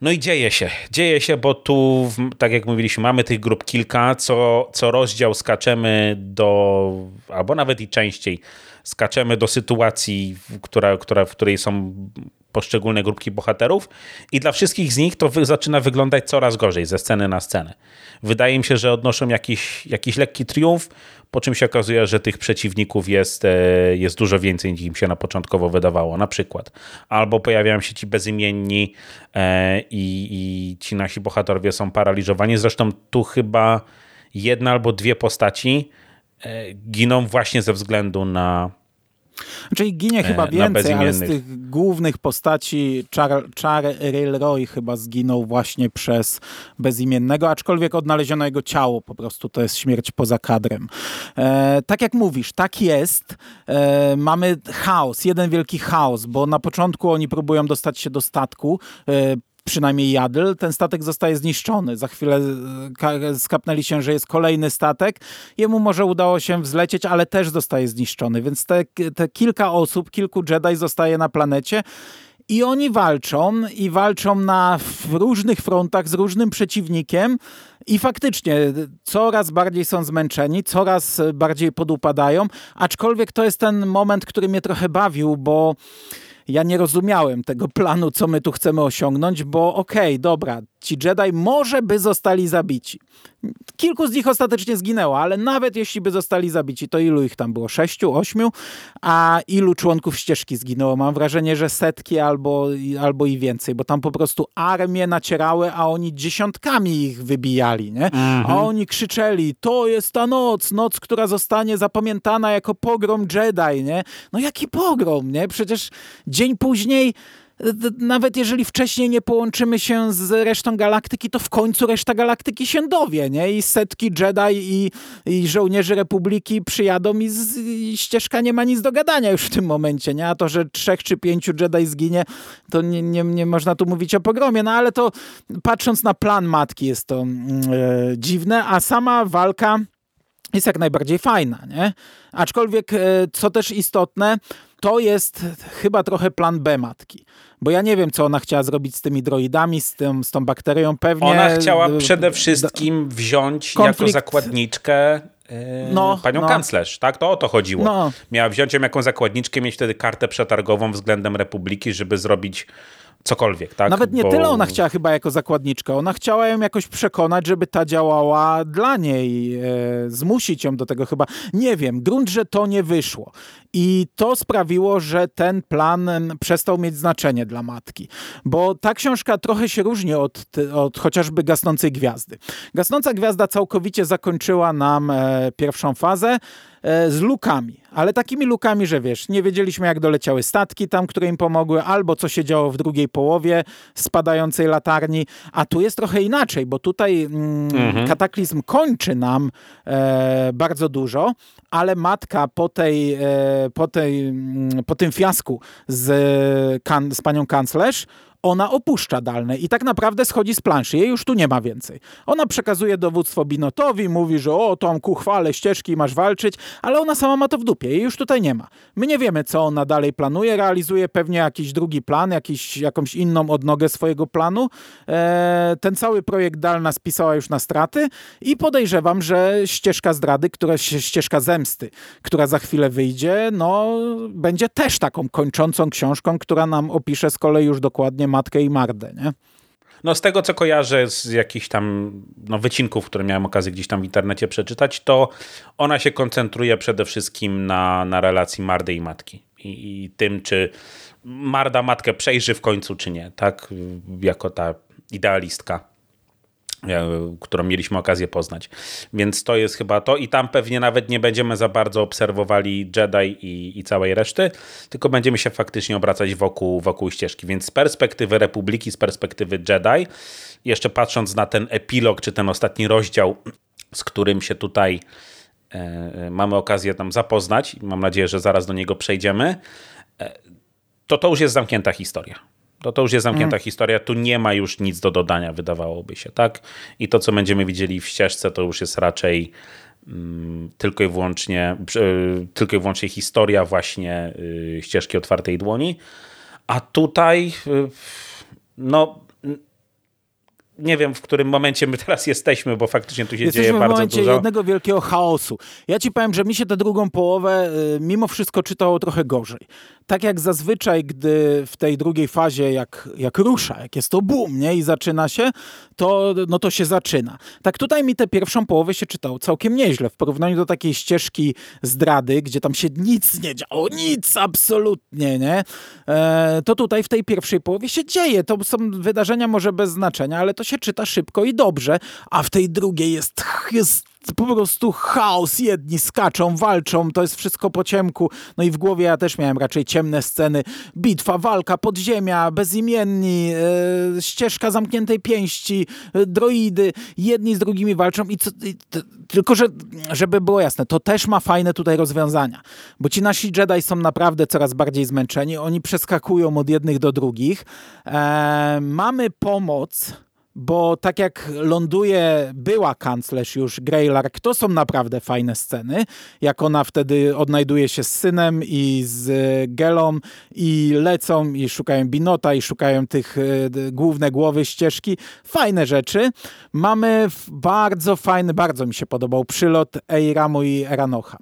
No i dzieje się, dzieje się, bo tu, tak jak mówiliśmy, mamy tych grup kilka, co, co rozdział skaczemy do, albo nawet i częściej, skaczemy do sytuacji, która, która, w której są poszczególne grupki bohaterów i dla wszystkich z nich to wy, zaczyna wyglądać coraz gorzej ze sceny na scenę. Wydaje mi się, że odnoszą jakiś, jakiś lekki triumf, po czym się okazuje, że tych przeciwników jest, e, jest dużo więcej niż im się na początkowo wydawało, na przykład. Albo pojawiają się ci bezimienni e, i, i ci nasi bohaterowie są paraliżowani. Zresztą tu chyba jedna albo dwie postaci giną właśnie ze względu na Czyli ginie e, chyba więcej, ale z tych głównych postaci Char, Char Roy chyba zginął właśnie przez bezimiennego, aczkolwiek odnaleziono jego ciało, po prostu to jest śmierć poza kadrem. E, tak jak mówisz, tak jest. E, mamy chaos, jeden wielki chaos, bo na początku oni próbują dostać się do statku, e, przynajmniej Jadl, ten statek zostaje zniszczony. Za chwilę e, skapnęli się, że jest kolejny statek. Jemu może udało się wzlecieć, ale też zostaje zniszczony. Więc te, te kilka osób, kilku Jedi zostaje na planecie i oni walczą i walczą na różnych frontach z różnym przeciwnikiem i faktycznie coraz bardziej są zmęczeni, coraz bardziej podupadają, aczkolwiek to jest ten moment, który mnie trochę bawił, bo ja nie rozumiałem tego planu, co my tu chcemy osiągnąć, bo okej, okay, dobra, ci Jedi może by zostali zabici. Kilku z nich ostatecznie zginęło, ale nawet jeśli by zostali zabici, to ilu ich tam było? Sześciu, ośmiu? A ilu członków ścieżki zginęło? Mam wrażenie, że setki albo, albo i więcej, bo tam po prostu armie nacierały, a oni dziesiątkami ich wybijali, nie? Mhm. A oni krzyczeli, to jest ta noc, noc, która zostanie zapamiętana jako pogrom Jedi, nie? No jaki pogrom, nie? Przecież dzień później nawet jeżeli wcześniej nie połączymy się z resztą galaktyki, to w końcu reszta galaktyki się dowie, nie? I setki Jedi i, i żołnierzy Republiki przyjadą i, z, i, ścieżka nie ma nic do gadania już w tym momencie, nie? A to, że trzech czy pięciu Jedi zginie, to nie, nie, nie można tu mówić o pogromie, no ale to patrząc na plan matki jest to e, dziwne, a sama walka jest jak najbardziej fajna, nie? Aczkolwiek, e, co też istotne, to jest chyba trochę plan B matki. Bo ja nie wiem, co ona chciała zrobić z tymi droidami, z, tym, z tą bakterią. Pewnie. Ona chciała przede wszystkim wziąć konflikt... jako zakładniczkę Yy, no, panią no. kanclerz, tak? To o to chodziło. No. Miała wziąć ją jako zakładniczkę, mieć wtedy kartę przetargową względem Republiki, żeby zrobić cokolwiek, tak? Nawet nie Bo... tyle ona chciała chyba jako zakładniczka, ona chciała ją jakoś przekonać, żeby ta działała dla niej, e, zmusić ją do tego chyba. Nie wiem, grunt, że to nie wyszło. I to sprawiło, że ten plan przestał mieć znaczenie dla matki. Bo ta książka trochę się różni od, od chociażby Gasnącej Gwiazdy. Gasnąca Gwiazda całkowicie zakończyła nam e, pierwszą fazę. E, z lukami, ale takimi lukami, że wiesz, nie wiedzieliśmy jak doleciały statki tam, które im pomogły, albo co się działo w drugiej połowie spadającej latarni, a tu jest trochę inaczej, bo tutaj mm, mhm. kataklizm kończy nam e, bardzo dużo, ale matka po tej, e, po tej, mm, po tym fiasku z, kan, z panią kanclerz ona opuszcza Dalne i tak naprawdę schodzi z planszy. Jej już tu nie ma więcej. Ona przekazuje dowództwo Binotowi, mówi, że o, Tomku, chwale ścieżki, masz walczyć, ale ona sama ma to w dupie. Jej już tutaj nie ma. My nie wiemy, co ona dalej planuje. Realizuje pewnie jakiś drugi plan, jakiś, jakąś inną odnogę swojego planu. Eee, ten cały projekt Dalna spisała już na straty i podejrzewam, że ścieżka zdrady, która, ścieżka zemsty, która za chwilę wyjdzie, no, będzie też taką kończącą książką, która nam opisze z kolei już dokładnie Matkę i Mardę, nie? No z tego, co kojarzę z jakichś tam no, wycinków, które miałem okazję gdzieś tam w internecie przeczytać, to ona się koncentruje przede wszystkim na, na relacji Mardy i matki. I, I, tym, czy Marda matkę przejrzy w końcu, czy nie, tak? Jako ta idealistka. E, którą mieliśmy okazję poznać. Więc to jest chyba to i tam pewnie nawet nie będziemy za bardzo obserwowali Jedi i, i całej reszty, tylko będziemy się faktycznie obracać wokół, wokół ścieżki. Więc z perspektywy Republiki, z perspektywy Jedi, jeszcze patrząc na ten epilog, czy ten ostatni rozdział, z którym się tutaj e, mamy okazję tam zapoznać, mam nadzieję, że zaraz do niego przejdziemy, e, to to już jest zamknięta historia to, to już jest zamknięta mm. historia, tu nie ma już nic do dodania, wydawałoby się, tak? I to, co będziemy widzieli w ścieżce, to już jest raczej mm, tylko i wyłącznie y, tylko i wyłącznie historia właśnie y, ścieżki otwartej dłoni. A tutaj y, no nie wiem, w którym momencie my teraz jesteśmy, bo faktycznie tu się Jesteśmy dzieje bardzo dużo. Jesteśmy w momencie jednego wielkiego chaosu. Ja ci powiem, że mi się tę drugą połowę mimo wszystko czytało trochę gorzej. Tak jak zazwyczaj, gdy w tej drugiej fazie, jak, jak rusza, jak jest to boom, nie? I zaczyna się, to, no to się zaczyna. Tak tutaj mi tę pierwszą połowę się czytało całkiem nieźle. W porównaniu do takiej ścieżki zdrady, gdzie tam się nic nie działo, nic absolutnie, nie? E, to tutaj w tej pierwszej połowie się dzieje. To są wydarzenia może bez znaczenia, ale to się czyta szybko i dobrze, a w tej drugiej jest, jest po prostu chaos. Jedni skaczą, walczą, to jest wszystko po ciemku. No i w głowie ja też miałem raczej ciemne sceny. Bitwa, walka, podziemia, bezimienni, e, ścieżka zamkniętej pięści, e, droidy. Jedni z drugimi walczą i, co, i to, tylko, że, żeby było jasne, to też ma fajne tutaj rozwiązania. Bo ci nasi Jedi są naprawdę coraz bardziej zmęczeni. Oni przeskakują od jednych do drugich. E, mamy pomoc bo tak jak ląduje była kanclerz już Greylark, to są naprawdę fajne sceny, jak ona wtedy odnajduje się z synem i z Gelą i lecą i szukają Binota i szukają tych y, główne głowy ścieżki. Fajne rzeczy. Mamy bardzo fajny, bardzo mi się podobał przylot Eiramu i Eranocha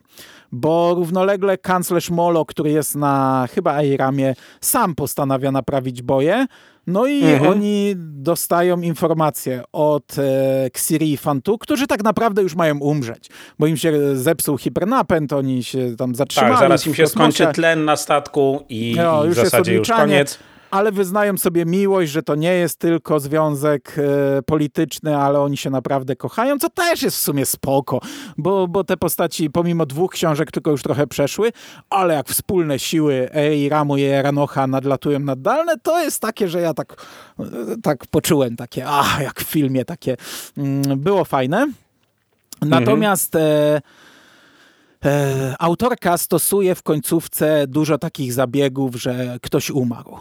bo równolegle kanclerz Molo, który jest na chyba Eiramie, sam postanawia naprawić boje. No i mhm. oni dostają informacje od e, Xiri i Fantu, którzy tak naprawdę już mają umrzeć, bo im się zepsuł hipernapęd, oni się tam zatrzymali. Tak, zaraz im się skończy tlen na statku i, no, i w zasadzie już koniec ale wyznają sobie miłość, że to nie jest tylko związek e, polityczny, ale oni się naprawdę kochają, co też jest w sumie spoko, bo, bo te postaci pomimo dwóch książek tylko już trochę przeszły, ale jak wspólne siły Eiramu i Eranocha nadlatują nad Dalne, to jest takie, że ja tak, e, tak poczułem takie, ach, jak w filmie takie. Mm, było fajne. Natomiast e, e, autorka stosuje w końcówce dużo takich zabiegów, że ktoś umarł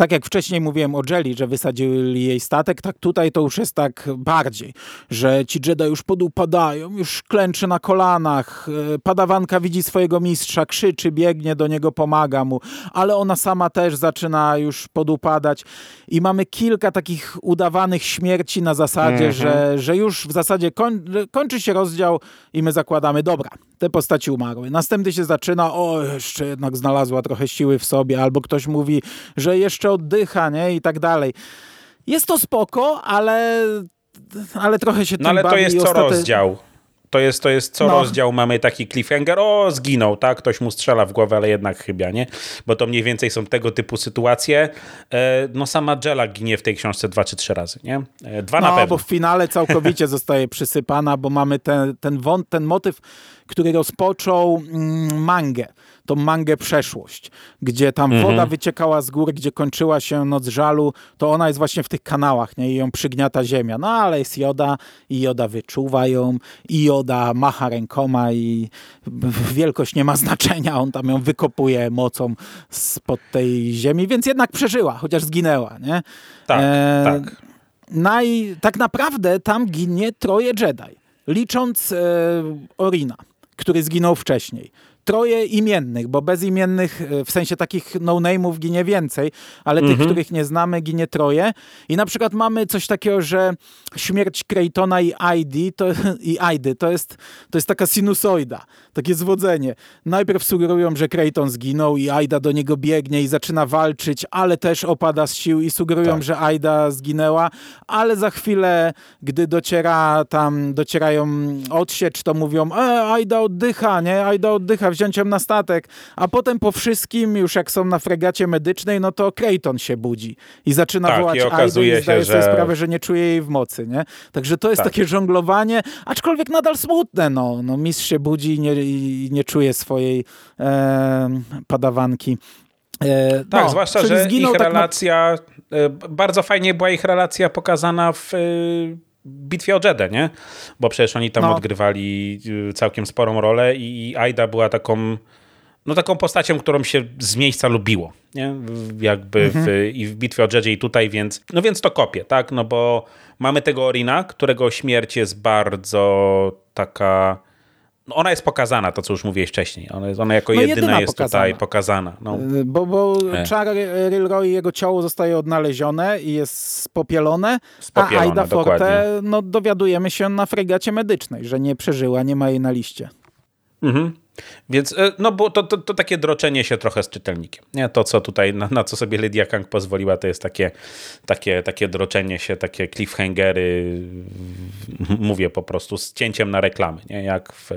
tak jak wcześniej mówiłem o Jelly, że wysadzili jej statek, tak tutaj to już jest tak bardziej, że ci Jedi już podupadają, już klęczy na kolanach, e, padawanka widzi swojego mistrza, krzyczy, biegnie do niego, pomaga mu, ale ona sama też zaczyna już podupadać i mamy kilka takich udawanych śmierci na zasadzie, mhm. że, że już w zasadzie koń, kończy się rozdział i my zakładamy, dobra, te postaci umarły. Następny się zaczyna, o, jeszcze jednak znalazła trochę siły w sobie, albo ktoś mówi, że jeszcze oddycha, nie, i tak dalej. Jest to spoko, ale, ale trochę się No ale to jest co rozdział. To jest, to jest co no. rozdział mamy taki cliffhanger, o zginął, tak, ktoś mu strzela w głowę, ale jednak chyba, nie? Bo to mniej więcej są tego typu sytuacje. E, no sama Jella ginie w tej książce dwa czy trzy razy, nie? E, dwa no, na pewno. bo w finale całkowicie zostaje przysypana, bo mamy ten, ten, wąt, ten motyw, który rozpoczął mm, mangę tą mangę Przeszłość, gdzie tam mhm. woda wyciekała z góry, gdzie kończyła się Noc Żalu, to ona jest właśnie w tych kanałach, nie? I ją przygniata ziemia. No ale jest Joda i Joda wyczuwa ją i Joda macha rękoma i wielkość nie ma znaczenia, on tam ją wykopuje mocą spod tej ziemi, więc jednak przeżyła, chociaż zginęła, nie? Tak, e, tak. Naj, tak naprawdę tam ginie troje Jedi, licząc e, Orina, który zginął wcześniej troje imiennych, bo bezimiennych, e, w sensie takich no-name'ów ginie więcej, ale mhm. tych, których nie znamy, ginie troje. I na przykład mamy coś takiego, że śmierć Kraytona i ID to, i Aidy to jest, to jest taka sinusoida, takie zwodzenie. Najpierw sugerują, że Krayton zginął i Aida do niego biegnie i zaczyna walczyć, ale też opada z sił i sugerują, tak. że Aida zginęła, ale za chwilę, gdy dociera tam, docierają odsiecz, to mówią, e, Aida oddycha, nie? Aida oddycha, wziąć ją na statek, a potem po wszystkim, już jak są na fregacie medycznej, no to Krayton się budzi i zaczyna tak, wołać i okazuje i zdaje się, sobie że... sprawę, że nie czuje jej w mocy, nie? Także to jest tak. takie żonglowanie, aczkolwiek nadal smutne, no. no mistrz się budzi i nie, i nie czuje swojej e, padawanki. E, tak, no, zwłaszcza, że ich tak relacja, na... E, bardzo fajnie była ich relacja pokazana w e, bitwie o Jedę, nie? Bo przecież oni tam no. odgrywali y, całkiem sporą rolę i Aida była taką no taką postacią, którą się z miejsca lubiło, nie? Jakby mhm. w, i w bitwie o Jedzie i tutaj, więc no więc to kopie, tak? No bo mamy tego Orina, którego śmierć jest bardzo taka no ona jest pokazana, to co już mówiłeś wcześniej. Ona, jest, ona jako no jedyna, jedyna, jest pokazana. tutaj pokazana. No. Y, bo, bo e. Char Rilroy, jego ciało zostaje odnalezione i jest spopielone, spopielone a Aida Forte, no dowiadujemy się na fregacie medycznej, że nie przeżyła, nie ma jej na liście. Mhm. Więc, e, no bo to, to, to, takie droczenie się trochę z czytelnikiem. Nie? To, co tutaj, na, na, co sobie Lydia Kang pozwoliła, to jest takie, takie, takie droczenie się, takie cliffhangery, mówię po prostu, z cięciem na reklamy, nie? Jak, w,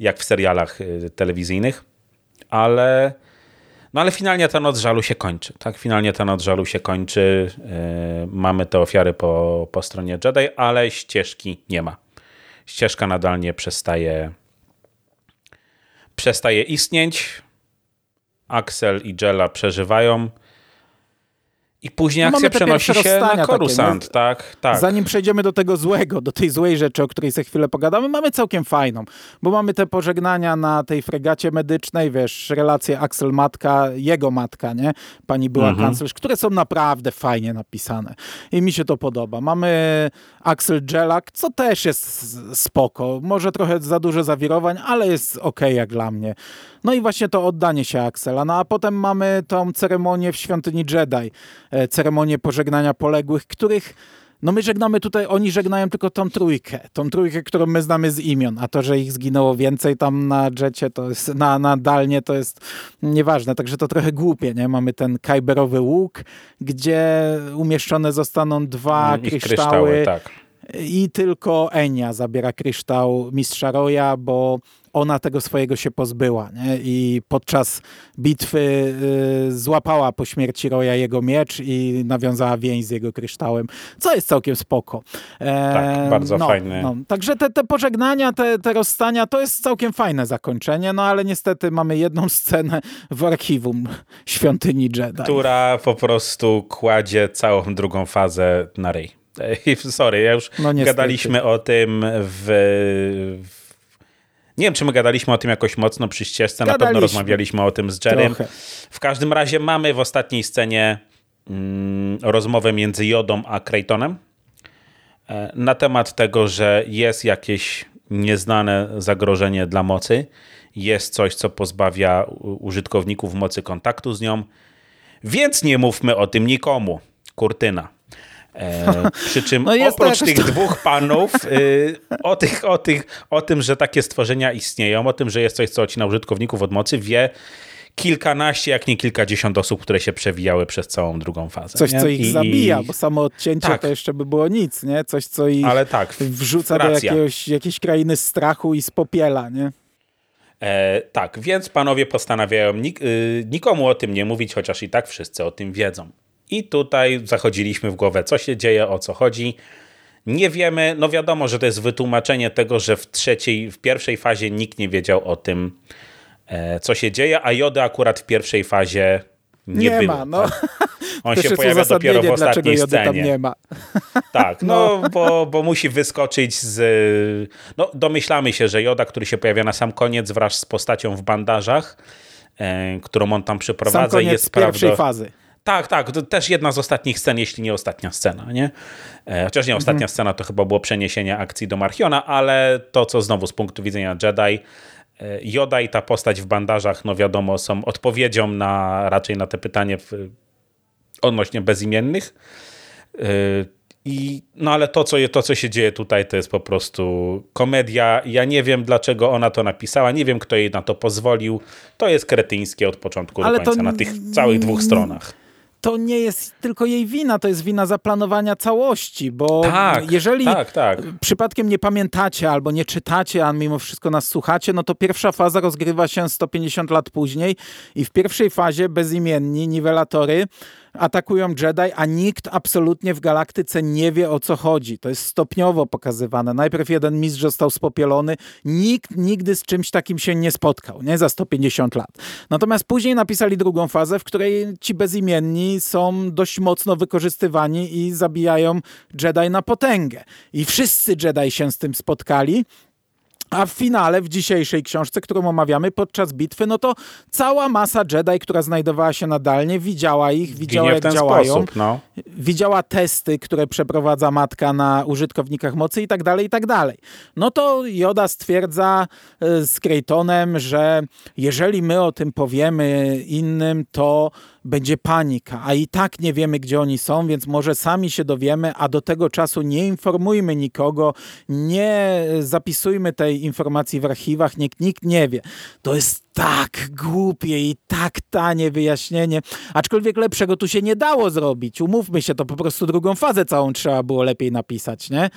jak w serialach e, telewizyjnych. Ale, no ale finalnie ta noc żalu się kończy. Tak? Finalnie ta noc żalu się kończy. Yy, mamy te ofiary po, po stronie Jedi, ale ścieżki nie ma. Ścieżka nadal nie przestaje przestaje istnieć. Axel i Jella przeżywają. I później no akcja przenosi się na Korusant, tak, tak. Zanim przejdziemy do tego złego, do tej złej rzeczy, o której za chwilę pogadamy, mamy całkiem fajną, bo mamy te pożegnania na tej fregacie medycznej, wiesz, relacje Axel-matka, jego matka, nie? Pani była mhm. kanclerz, które są naprawdę fajnie napisane i mi się to podoba. Mamy Axel Jelak, co też jest spoko, może trochę za dużo zawirowań, ale jest ok jak dla mnie. No i właśnie to oddanie się Axela. No a potem mamy tą ceremonię w świątyni Jedi, ceremonię pożegnania poległych, których no my żegnamy tutaj, oni żegnają tylko tą trójkę, tą trójkę, którą my znamy z imion, a to, że ich zginęło więcej tam na jecie, to jest, na, na dalnie, to jest nieważne, także to trochę głupie, nie? Mamy ten kajberowy łuk, gdzie umieszczone zostaną dwa kryształy, kryształy tak. i tylko Enia zabiera kryształ mistrza Roya, bo ona tego swojego się pozbyła nie? i podczas bitwy y, złapała po śmierci Roya jego miecz i nawiązała więź z jego kryształem, co jest całkiem spoko. E, tak, bardzo no, fajne. No. Także te, te pożegnania, te, te rozstania, to jest całkiem fajne zakończenie, no ale niestety mamy jedną scenę w archiwum Świątyni Jedi. Która po prostu kładzie całą drugą fazę na ryj. Sorry, ja już no, gadaliśmy o tym w, w nie wiem, czy my gadaliśmy o tym jakoś mocno przy ścieżce, Gadaliśmy. na pewno rozmawialiśmy o tym z Jerem. Trochę. W każdym razie mamy w ostatniej scenie mm, rozmowę między Jodą a Creightonem e, na temat tego, że jest jakieś nieznane zagrożenie dla mocy, jest coś, co pozbawia użytkowników mocy kontaktu z nią, więc nie mówmy o tym nikomu. Kurtyna. E, przy czym no oprócz tych to... dwóch panów, y, o, tych, o, tych, o tym, że takie stworzenia istnieją, o tym, że jest coś, co odcina użytkowników od mocy, wie kilkanaście, jak nie kilkadziesiąt osób, które się przewijały przez całą drugą fazę. Coś, nie? co ich I, zabija, bo samo odcięcie tak. to jeszcze by było nic, nie? Coś, co ich Ale tak, wrzuca racja. do jakiegoś, jakiejś krainy strachu i spopiela, nie? E, tak, więc panowie postanawiają nik y, nikomu o tym nie mówić, chociaż i tak wszyscy o tym wiedzą. I tutaj zachodziliśmy w głowę, co się dzieje, o co chodzi. Nie wiemy, no wiadomo, że to jest wytłumaczenie tego, że w trzeciej, w pierwszej fazie nikt nie wiedział o tym, e, co się dzieje, a Jody akurat w pierwszej fazie nie, nie było. Ma, no. On się pojawia dopiero w ostatniej scenie. Tam nie ma. Tak, no, no, Bo, bo musi wyskoczyć z... No domyślamy się, że Joda, który się pojawia na sam koniec wraz z postacią w bandażach, e, którą on tam przyprowadza, sam koniec jest pierwszej prawdo... fazy. Tak, tak, to też jedna z ostatnich scen, jeśli nie ostatnia scena, nie? E, chociaż nie ostatnia mhm. scena to chyba było przeniesienie akcji do Marchiona, ale to, co znowu z punktu widzenia Jedi, e, Yoda i ta postać w bandażach, no wiadomo, są odpowiedzią na raczej na te pytanie w, odnośnie bezimiennych. E, I, no ale to co, to, co się dzieje tutaj, to jest po prostu komedia. Ja nie wiem, dlaczego ona to napisała, nie wiem, kto jej na to pozwolił. To jest kretyńskie od początku ale do końca, to... na tych całych dwóch stronach to nie jest tylko jej wina, to jest wina zaplanowania całości, bo tak, jeżeli tak, tak. przypadkiem nie pamiętacie albo nie czytacie, a mimo wszystko nas słuchacie, no to pierwsza faza rozgrywa się 150 lat później i w pierwszej fazie bezimienni niwelatory atakują Jedi, a nikt absolutnie w galaktyce nie wie o co chodzi. To jest stopniowo pokazywane. Najpierw jeden mistrz został spopielony. Nikt nigdy z czymś takim się nie spotkał, nie? Za 150 lat. Natomiast później napisali drugą fazę, w której ci bezimienni są dość mocno wykorzystywani i zabijają Jedi na potęgę. I wszyscy Jedi się z tym spotkali. A w finale, w dzisiejszej książce, którą omawiamy podczas bitwy, no to cała masa Jedi, która znajdowała się nadalnie, widziała ich, widziała jak działają, sposób, no. widziała testy, które przeprowadza matka na użytkownikach mocy i tak dalej, i tak dalej. No to Yoda stwierdza e, z Creightonem, że jeżeli my o tym powiemy innym, to będzie panika, a i tak nie wiemy, gdzie oni są, więc może sami się dowiemy, a do tego czasu nie informujmy nikogo, nie zapisujmy tej informacji w archiwach, nikt, nikt nie wie. To jest tak głupie i tak tanie wyjaśnienie, aczkolwiek lepszego tu się nie dało zrobić. Umówmy się, to po prostu drugą fazę całą trzeba było lepiej napisać, nie?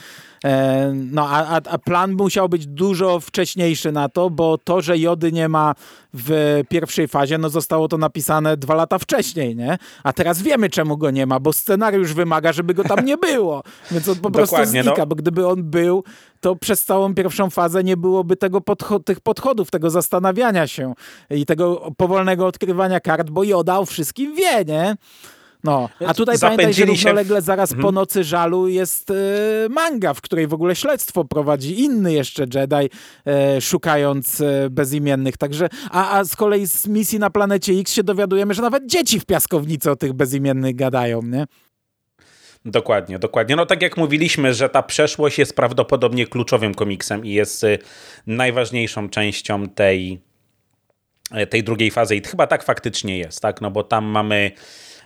E, no, a, a plan musiał być dużo wcześniejszy na to, bo to, że Jody nie ma w pierwszej fazie, no zostało to napisane dwa lata wcześniej, nie? A teraz wiemy, czemu go nie ma, bo scenariusz wymaga, żeby go tam nie było. Więc on po prostu Dokładnie, znika, no. bo gdyby on był, to przez całą pierwszą fazę nie byłoby tego podcho tych podchodów, tego zastanawiania się i tego powolnego odkrywania kart, bo Joda o wszystkim wie, nie? No, a tutaj pamiętaj, że równolegle zaraz mhm. po Nocy Żalu jest e, manga, w której w ogóle śledztwo prowadzi inny jeszcze Jedi, e, szukając e, bezimiennych. Także, a, a z kolei z misji na planecie X się dowiadujemy, że nawet dzieci w piaskownicy o tych bezimiennych gadają, nie? Dokładnie, dokładnie. No tak jak mówiliśmy, że ta przeszłość jest prawdopodobnie kluczowym komiksem i jest y, najważniejszą częścią tej, e, tej drugiej fazy i chyba tak faktycznie jest, tak? No bo tam mamy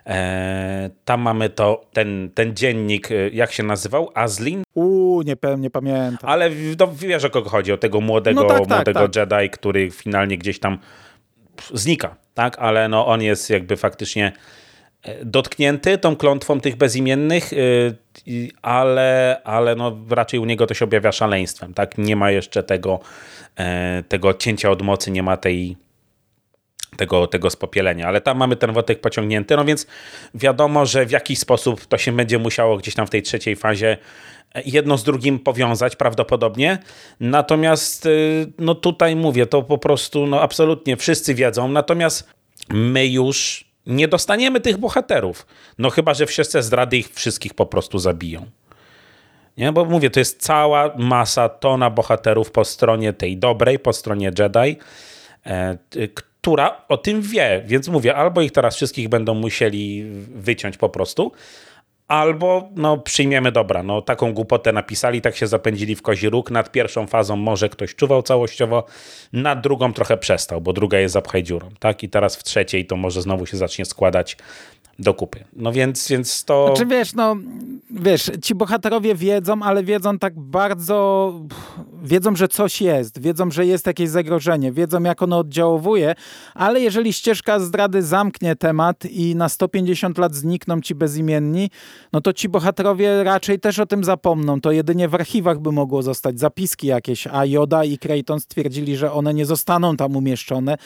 e, tam mamy to, ten, ten dziennik, y, jak się nazywał? Azlin? Uuu, nie, nie pamiętam. Ale no, wiesz o kogo chodzi, o tego młodego, no tak, tak, młodego tak. Jedi, który finalnie gdzieś tam znika, tak? Ale no on jest jakby faktycznie dotknięty tą klątwą tych bezimiennych, ale, ale no raczej u niego to się objawia szaleństwem. Tak? Nie ma jeszcze tego, e, tego odcięcia od mocy, nie ma tej, tego, tego spopielenia, ale tam mamy ten wątek pociągnięty, no więc wiadomo, że w jakiś sposób to się będzie musiało gdzieś tam w tej trzeciej fazie jedno z drugim powiązać prawdopodobnie. Natomiast y, no tutaj mówię, to po prostu no absolutnie wszyscy wiedzą, natomiast my już nie dostaniemy tych bohaterów. No chyba, że w ścieżce zdrady ich wszystkich po prostu zabiją. Nie? Bo mówię, to jest cała masa, tona bohaterów po stronie tej dobrej, po stronie Jedi, e, która o tym wie. Więc mówię, albo ich teraz wszystkich będą musieli wyciąć po prostu, albo no, przyjmiemy, dobra, no taką głupotę napisali, tak się zapędzili w kozi róg. Nad pierwszą fazą może ktoś czuwał całościowo, nad drugą trochę przestał, bo druga jest zapchaj dziurą, tak? I teraz w trzeciej to może znowu się zacznie składać do kupy. No więc, więc to... Znaczy wiesz, no wiesz, ci bohaterowie wiedzą, ale wiedzą tak bardzo... Wiedzą, że coś jest, wiedzą, że jest jakieś zagrożenie, wiedzą, jak ono oddziałuje, ale jeżeli ścieżka zdrady zamknie temat i na 150 lat znikną ci bezimienni, no to ci bohaterowie raczej też o tym zapomną. To jedynie w archiwach by mogło zostać zapiski jakieś, a Yoda i Creighton stwierdzili, że one nie zostaną tam umieszczone,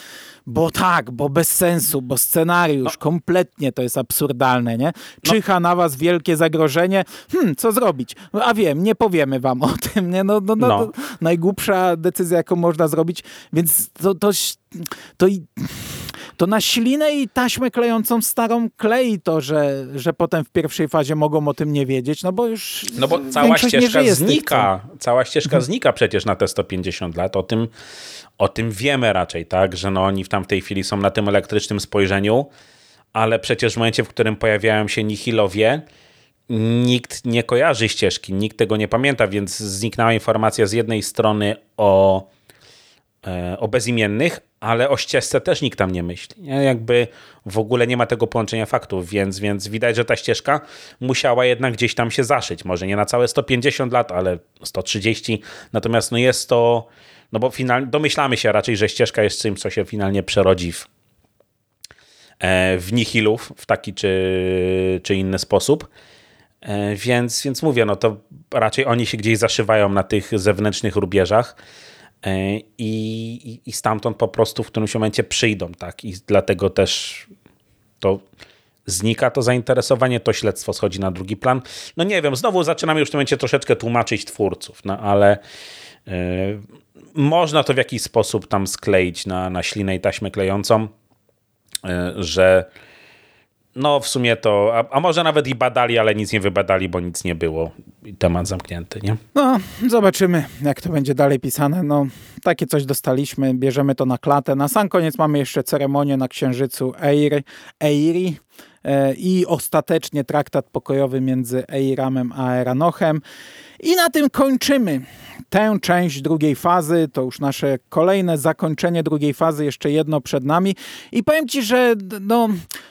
bo tak, bo bez sensu, bo scenariusz no. kompletnie to jest absurdalne, nie? No. Czyha no. na was wielkie zagrożenie. Hmm, co zrobić? A wiem, nie powiemy wam o tym, nie? No, no, no, no. najgłupsza decyzja, jaką można zrobić, więc to, to, to, to na ślinę i taśmę klejącą starą klei to, że, że potem w pierwszej fazie mogą o tym nie wiedzieć, no bo już No bo cała ścieżka znika, cała ścieżka znika przecież na te 150 lat, o tym, o tym wiemy raczej, tak, że no oni tam w tej chwili są na tym elektrycznym spojrzeniu, ale przecież w momencie, w którym pojawiają się nihilowie, nikt nie kojarzy ścieżki, nikt tego nie pamięta, więc zniknęła informacja z jednej strony o, e, o bezimiennych, ale o ścieżce też nikt tam nie myśli. Jakby w ogóle nie ma tego połączenia faktów, więc, więc widać, że ta ścieżka musiała jednak gdzieś tam się zaszyć. Może nie na całe 150 lat, ale 130. Natomiast no jest to, no bo finalnie domyślamy się raczej, że ścieżka jest czymś, co się finalnie przerodzi w w nihilów w taki czy, czy inny sposób. E, więc, więc mówię, no to raczej oni się gdzieś zaszywają na tych zewnętrznych rubieżach e, i, i stamtąd po prostu w którymś momencie przyjdą, tak? I dlatego też to znika to zainteresowanie, to śledztwo schodzi na drugi plan. No nie wiem, znowu zaczynamy już w tym momencie troszeczkę tłumaczyć twórców, no ale yy, można to w jakiś sposób tam skleić na, na ślinę i taśmę klejącą. E, że no w sumie to, a, a, może nawet i badali, ale nic nie wybadali, bo nic nie było. Temat zamknięty, nie? No, zobaczymy, jak to będzie dalej pisane. No, takie coś dostaliśmy, bierzemy to na klatę. Na sam koniec mamy jeszcze ceremonię na księżycu Eiri, Eiri i ostatecznie traktat pokojowy między Eiramem a Eranochem. I na tym kończymy tę część drugiej fazy. To już nasze kolejne zakończenie drugiej fazy, jeszcze jedno przed nami. I powiem Ci, że no,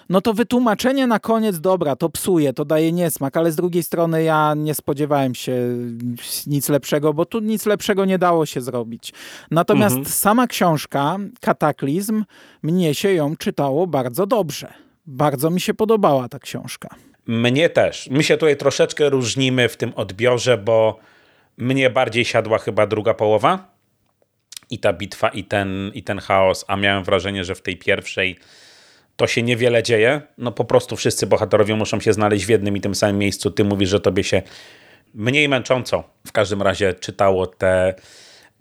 no to wytłumaczenie na koniec, dobra, to psuje, to daje niesmak, ale z drugiej strony ja nie spodziewałem się nic lepszego, bo tu nic lepszego nie dało się zrobić. Natomiast mhm. sama książka, Kataklizm, mnie się ją czytało bardzo dobrze. Bardzo mi się podobała ta książka. Mnie też. My się tutaj troszeczkę różnimy w tym odbiorze, bo mnie bardziej siadła chyba druga połowa i ta bitwa i ten, i ten chaos, a miałem wrażenie, że w tej pierwszej to się niewiele dzieje. No po prostu wszyscy bohaterowie muszą się znaleźć w jednym i tym samym miejscu. Ty mówisz, że tobie się mniej męcząco w każdym razie czytało tę te,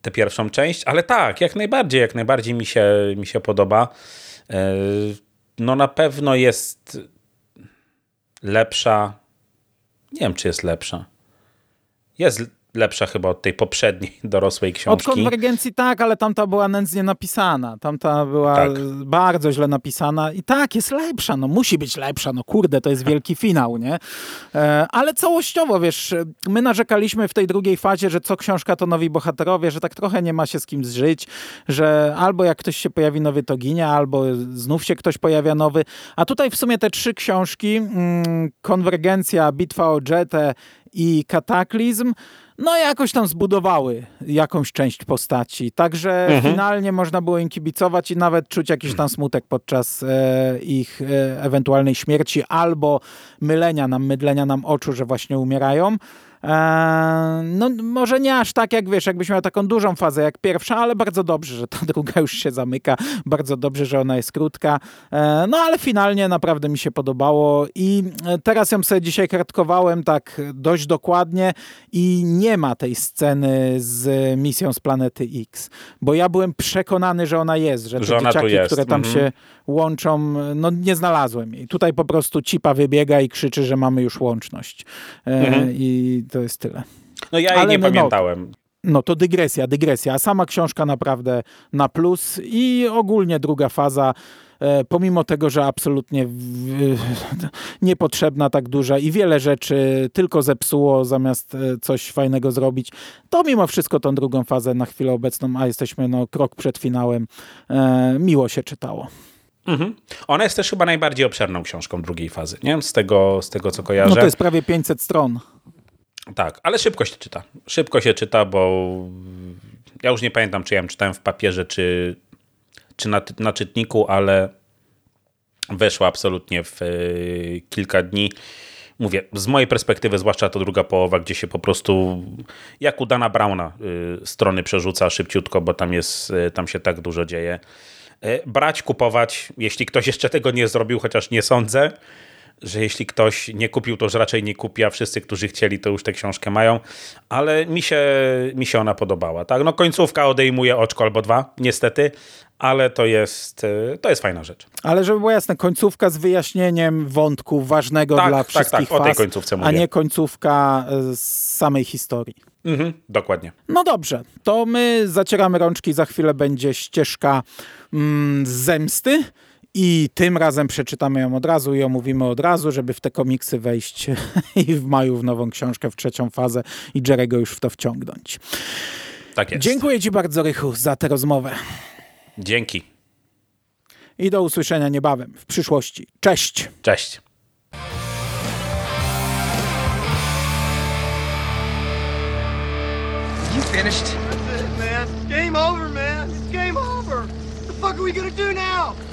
te pierwszą część, ale tak, jak najbardziej, jak najbardziej mi się, mi się podoba. No na pewno jest lepsza. Nie wiem, czy jest lepsza. Jest lepsza chyba od tej poprzedniej dorosłej książki. Od konwergencji tak, ale tamta była nędznie napisana. Tamta była tak. bardzo źle napisana i tak, jest lepsza, no musi być lepsza, no kurde, to jest wielki finał, nie? E, ale całościowo, wiesz, my narzekaliśmy w tej drugiej fazie, że co książka to nowi bohaterowie, że tak trochę nie ma się z kim zżyć, że albo jak ktoś się pojawi nowy, to ginie, albo znów się ktoś pojawia nowy. A tutaj w sumie te trzy książki, mm, Konwergencja, Bitwa o Jetę i Kataklizm, no jakoś tam zbudowały jakąś część postaci. Także mhm. finalnie można było im kibicować i nawet czuć jakiś tam smutek podczas e, ich e, ewentualnej śmierci albo mylenia nam, mydlenia nam oczu, że właśnie umierają. Eee, no może nie aż tak jak wiesz, jakbyś miał taką dużą fazę jak pierwsza, ale bardzo dobrze, że ta druga już się zamyka. Bardzo dobrze, że ona jest krótka. Eee, no ale finalnie naprawdę mi się podobało i e, teraz ją sobie dzisiaj kartkowałem tak dość dokładnie i nie ma tej sceny z misją z planety X, bo ja byłem przekonany, że ona jest, że te że dzieciaki, które tam mhm. się łączą, no nie znalazłem jej. Tutaj po prostu cipa wybiega i krzyczy, że mamy już łączność. Eee, mhm. I to jest tyle. No ja jej nie no, pamiętałem. No to dygresja, dygresja. A sama książka naprawdę na plus i ogólnie druga faza e, pomimo tego, że absolutnie niepotrzebna tak duża i wiele rzeczy tylko zepsuło zamiast e, coś fajnego zrobić, to mimo wszystko tą drugą fazę na chwilę obecną, a jesteśmy no, krok przed finałem, e, miło się czytało. Mhm. Ona jest też chyba najbardziej obszerną książką drugiej fazy, nie? Z tego, z tego co kojarzę. No to jest prawie 500 stron. Tak, ale szybko się czyta. Szybko się czyta, bo ja już nie pamiętam, czy ja czytałem w papierze, czy, czy na, na czytniku, ale weszła absolutnie w y, kilka dni. Mówię, z mojej perspektywy, zwłaszcza to druga połowa, gdzie się po prostu jak u Dana Brauna y, strony przerzuca szybciutko, bo tam, jest, y, tam się tak dużo dzieje. Brać, kupować, jeśli ktoś jeszcze tego nie zrobił, chociaż nie sądzę, że jeśli ktoś nie kupił, to już raczej nie kupi, a wszyscy, którzy chcieli, to już tę książkę mają, ale mi się, mi się ona podobała. Tak? No, końcówka odejmuje oczko albo dwa, niestety, ale to jest, e, to jest fajna rzecz. Ale żeby było jasne, końcówka z wyjaśnieniem wątku ważnego tak, dla wszystkich tak, tak, o tej końcówce mówię. a nie końcówka e, z samej historii. Mhm, dokładnie. No dobrze, to my zacieramy rączki, za chwilę będzie ścieżka mm, zemsty. I tym razem przeczytamy ją od razu i omówimy od razu, żeby w te komiksy wejść i w maju w nową książkę, w trzecią fazę i Jerego już w to wciągnąć. Tak jest. Dziękuję Ci bardzo, Rychu, za tę rozmowę. Dzięki. I do usłyszenia niebawem, w przyszłości. Cześć. Cześć. You finished? That's it, man. Game over, man. It's game over. What the fuck are we gonna do now?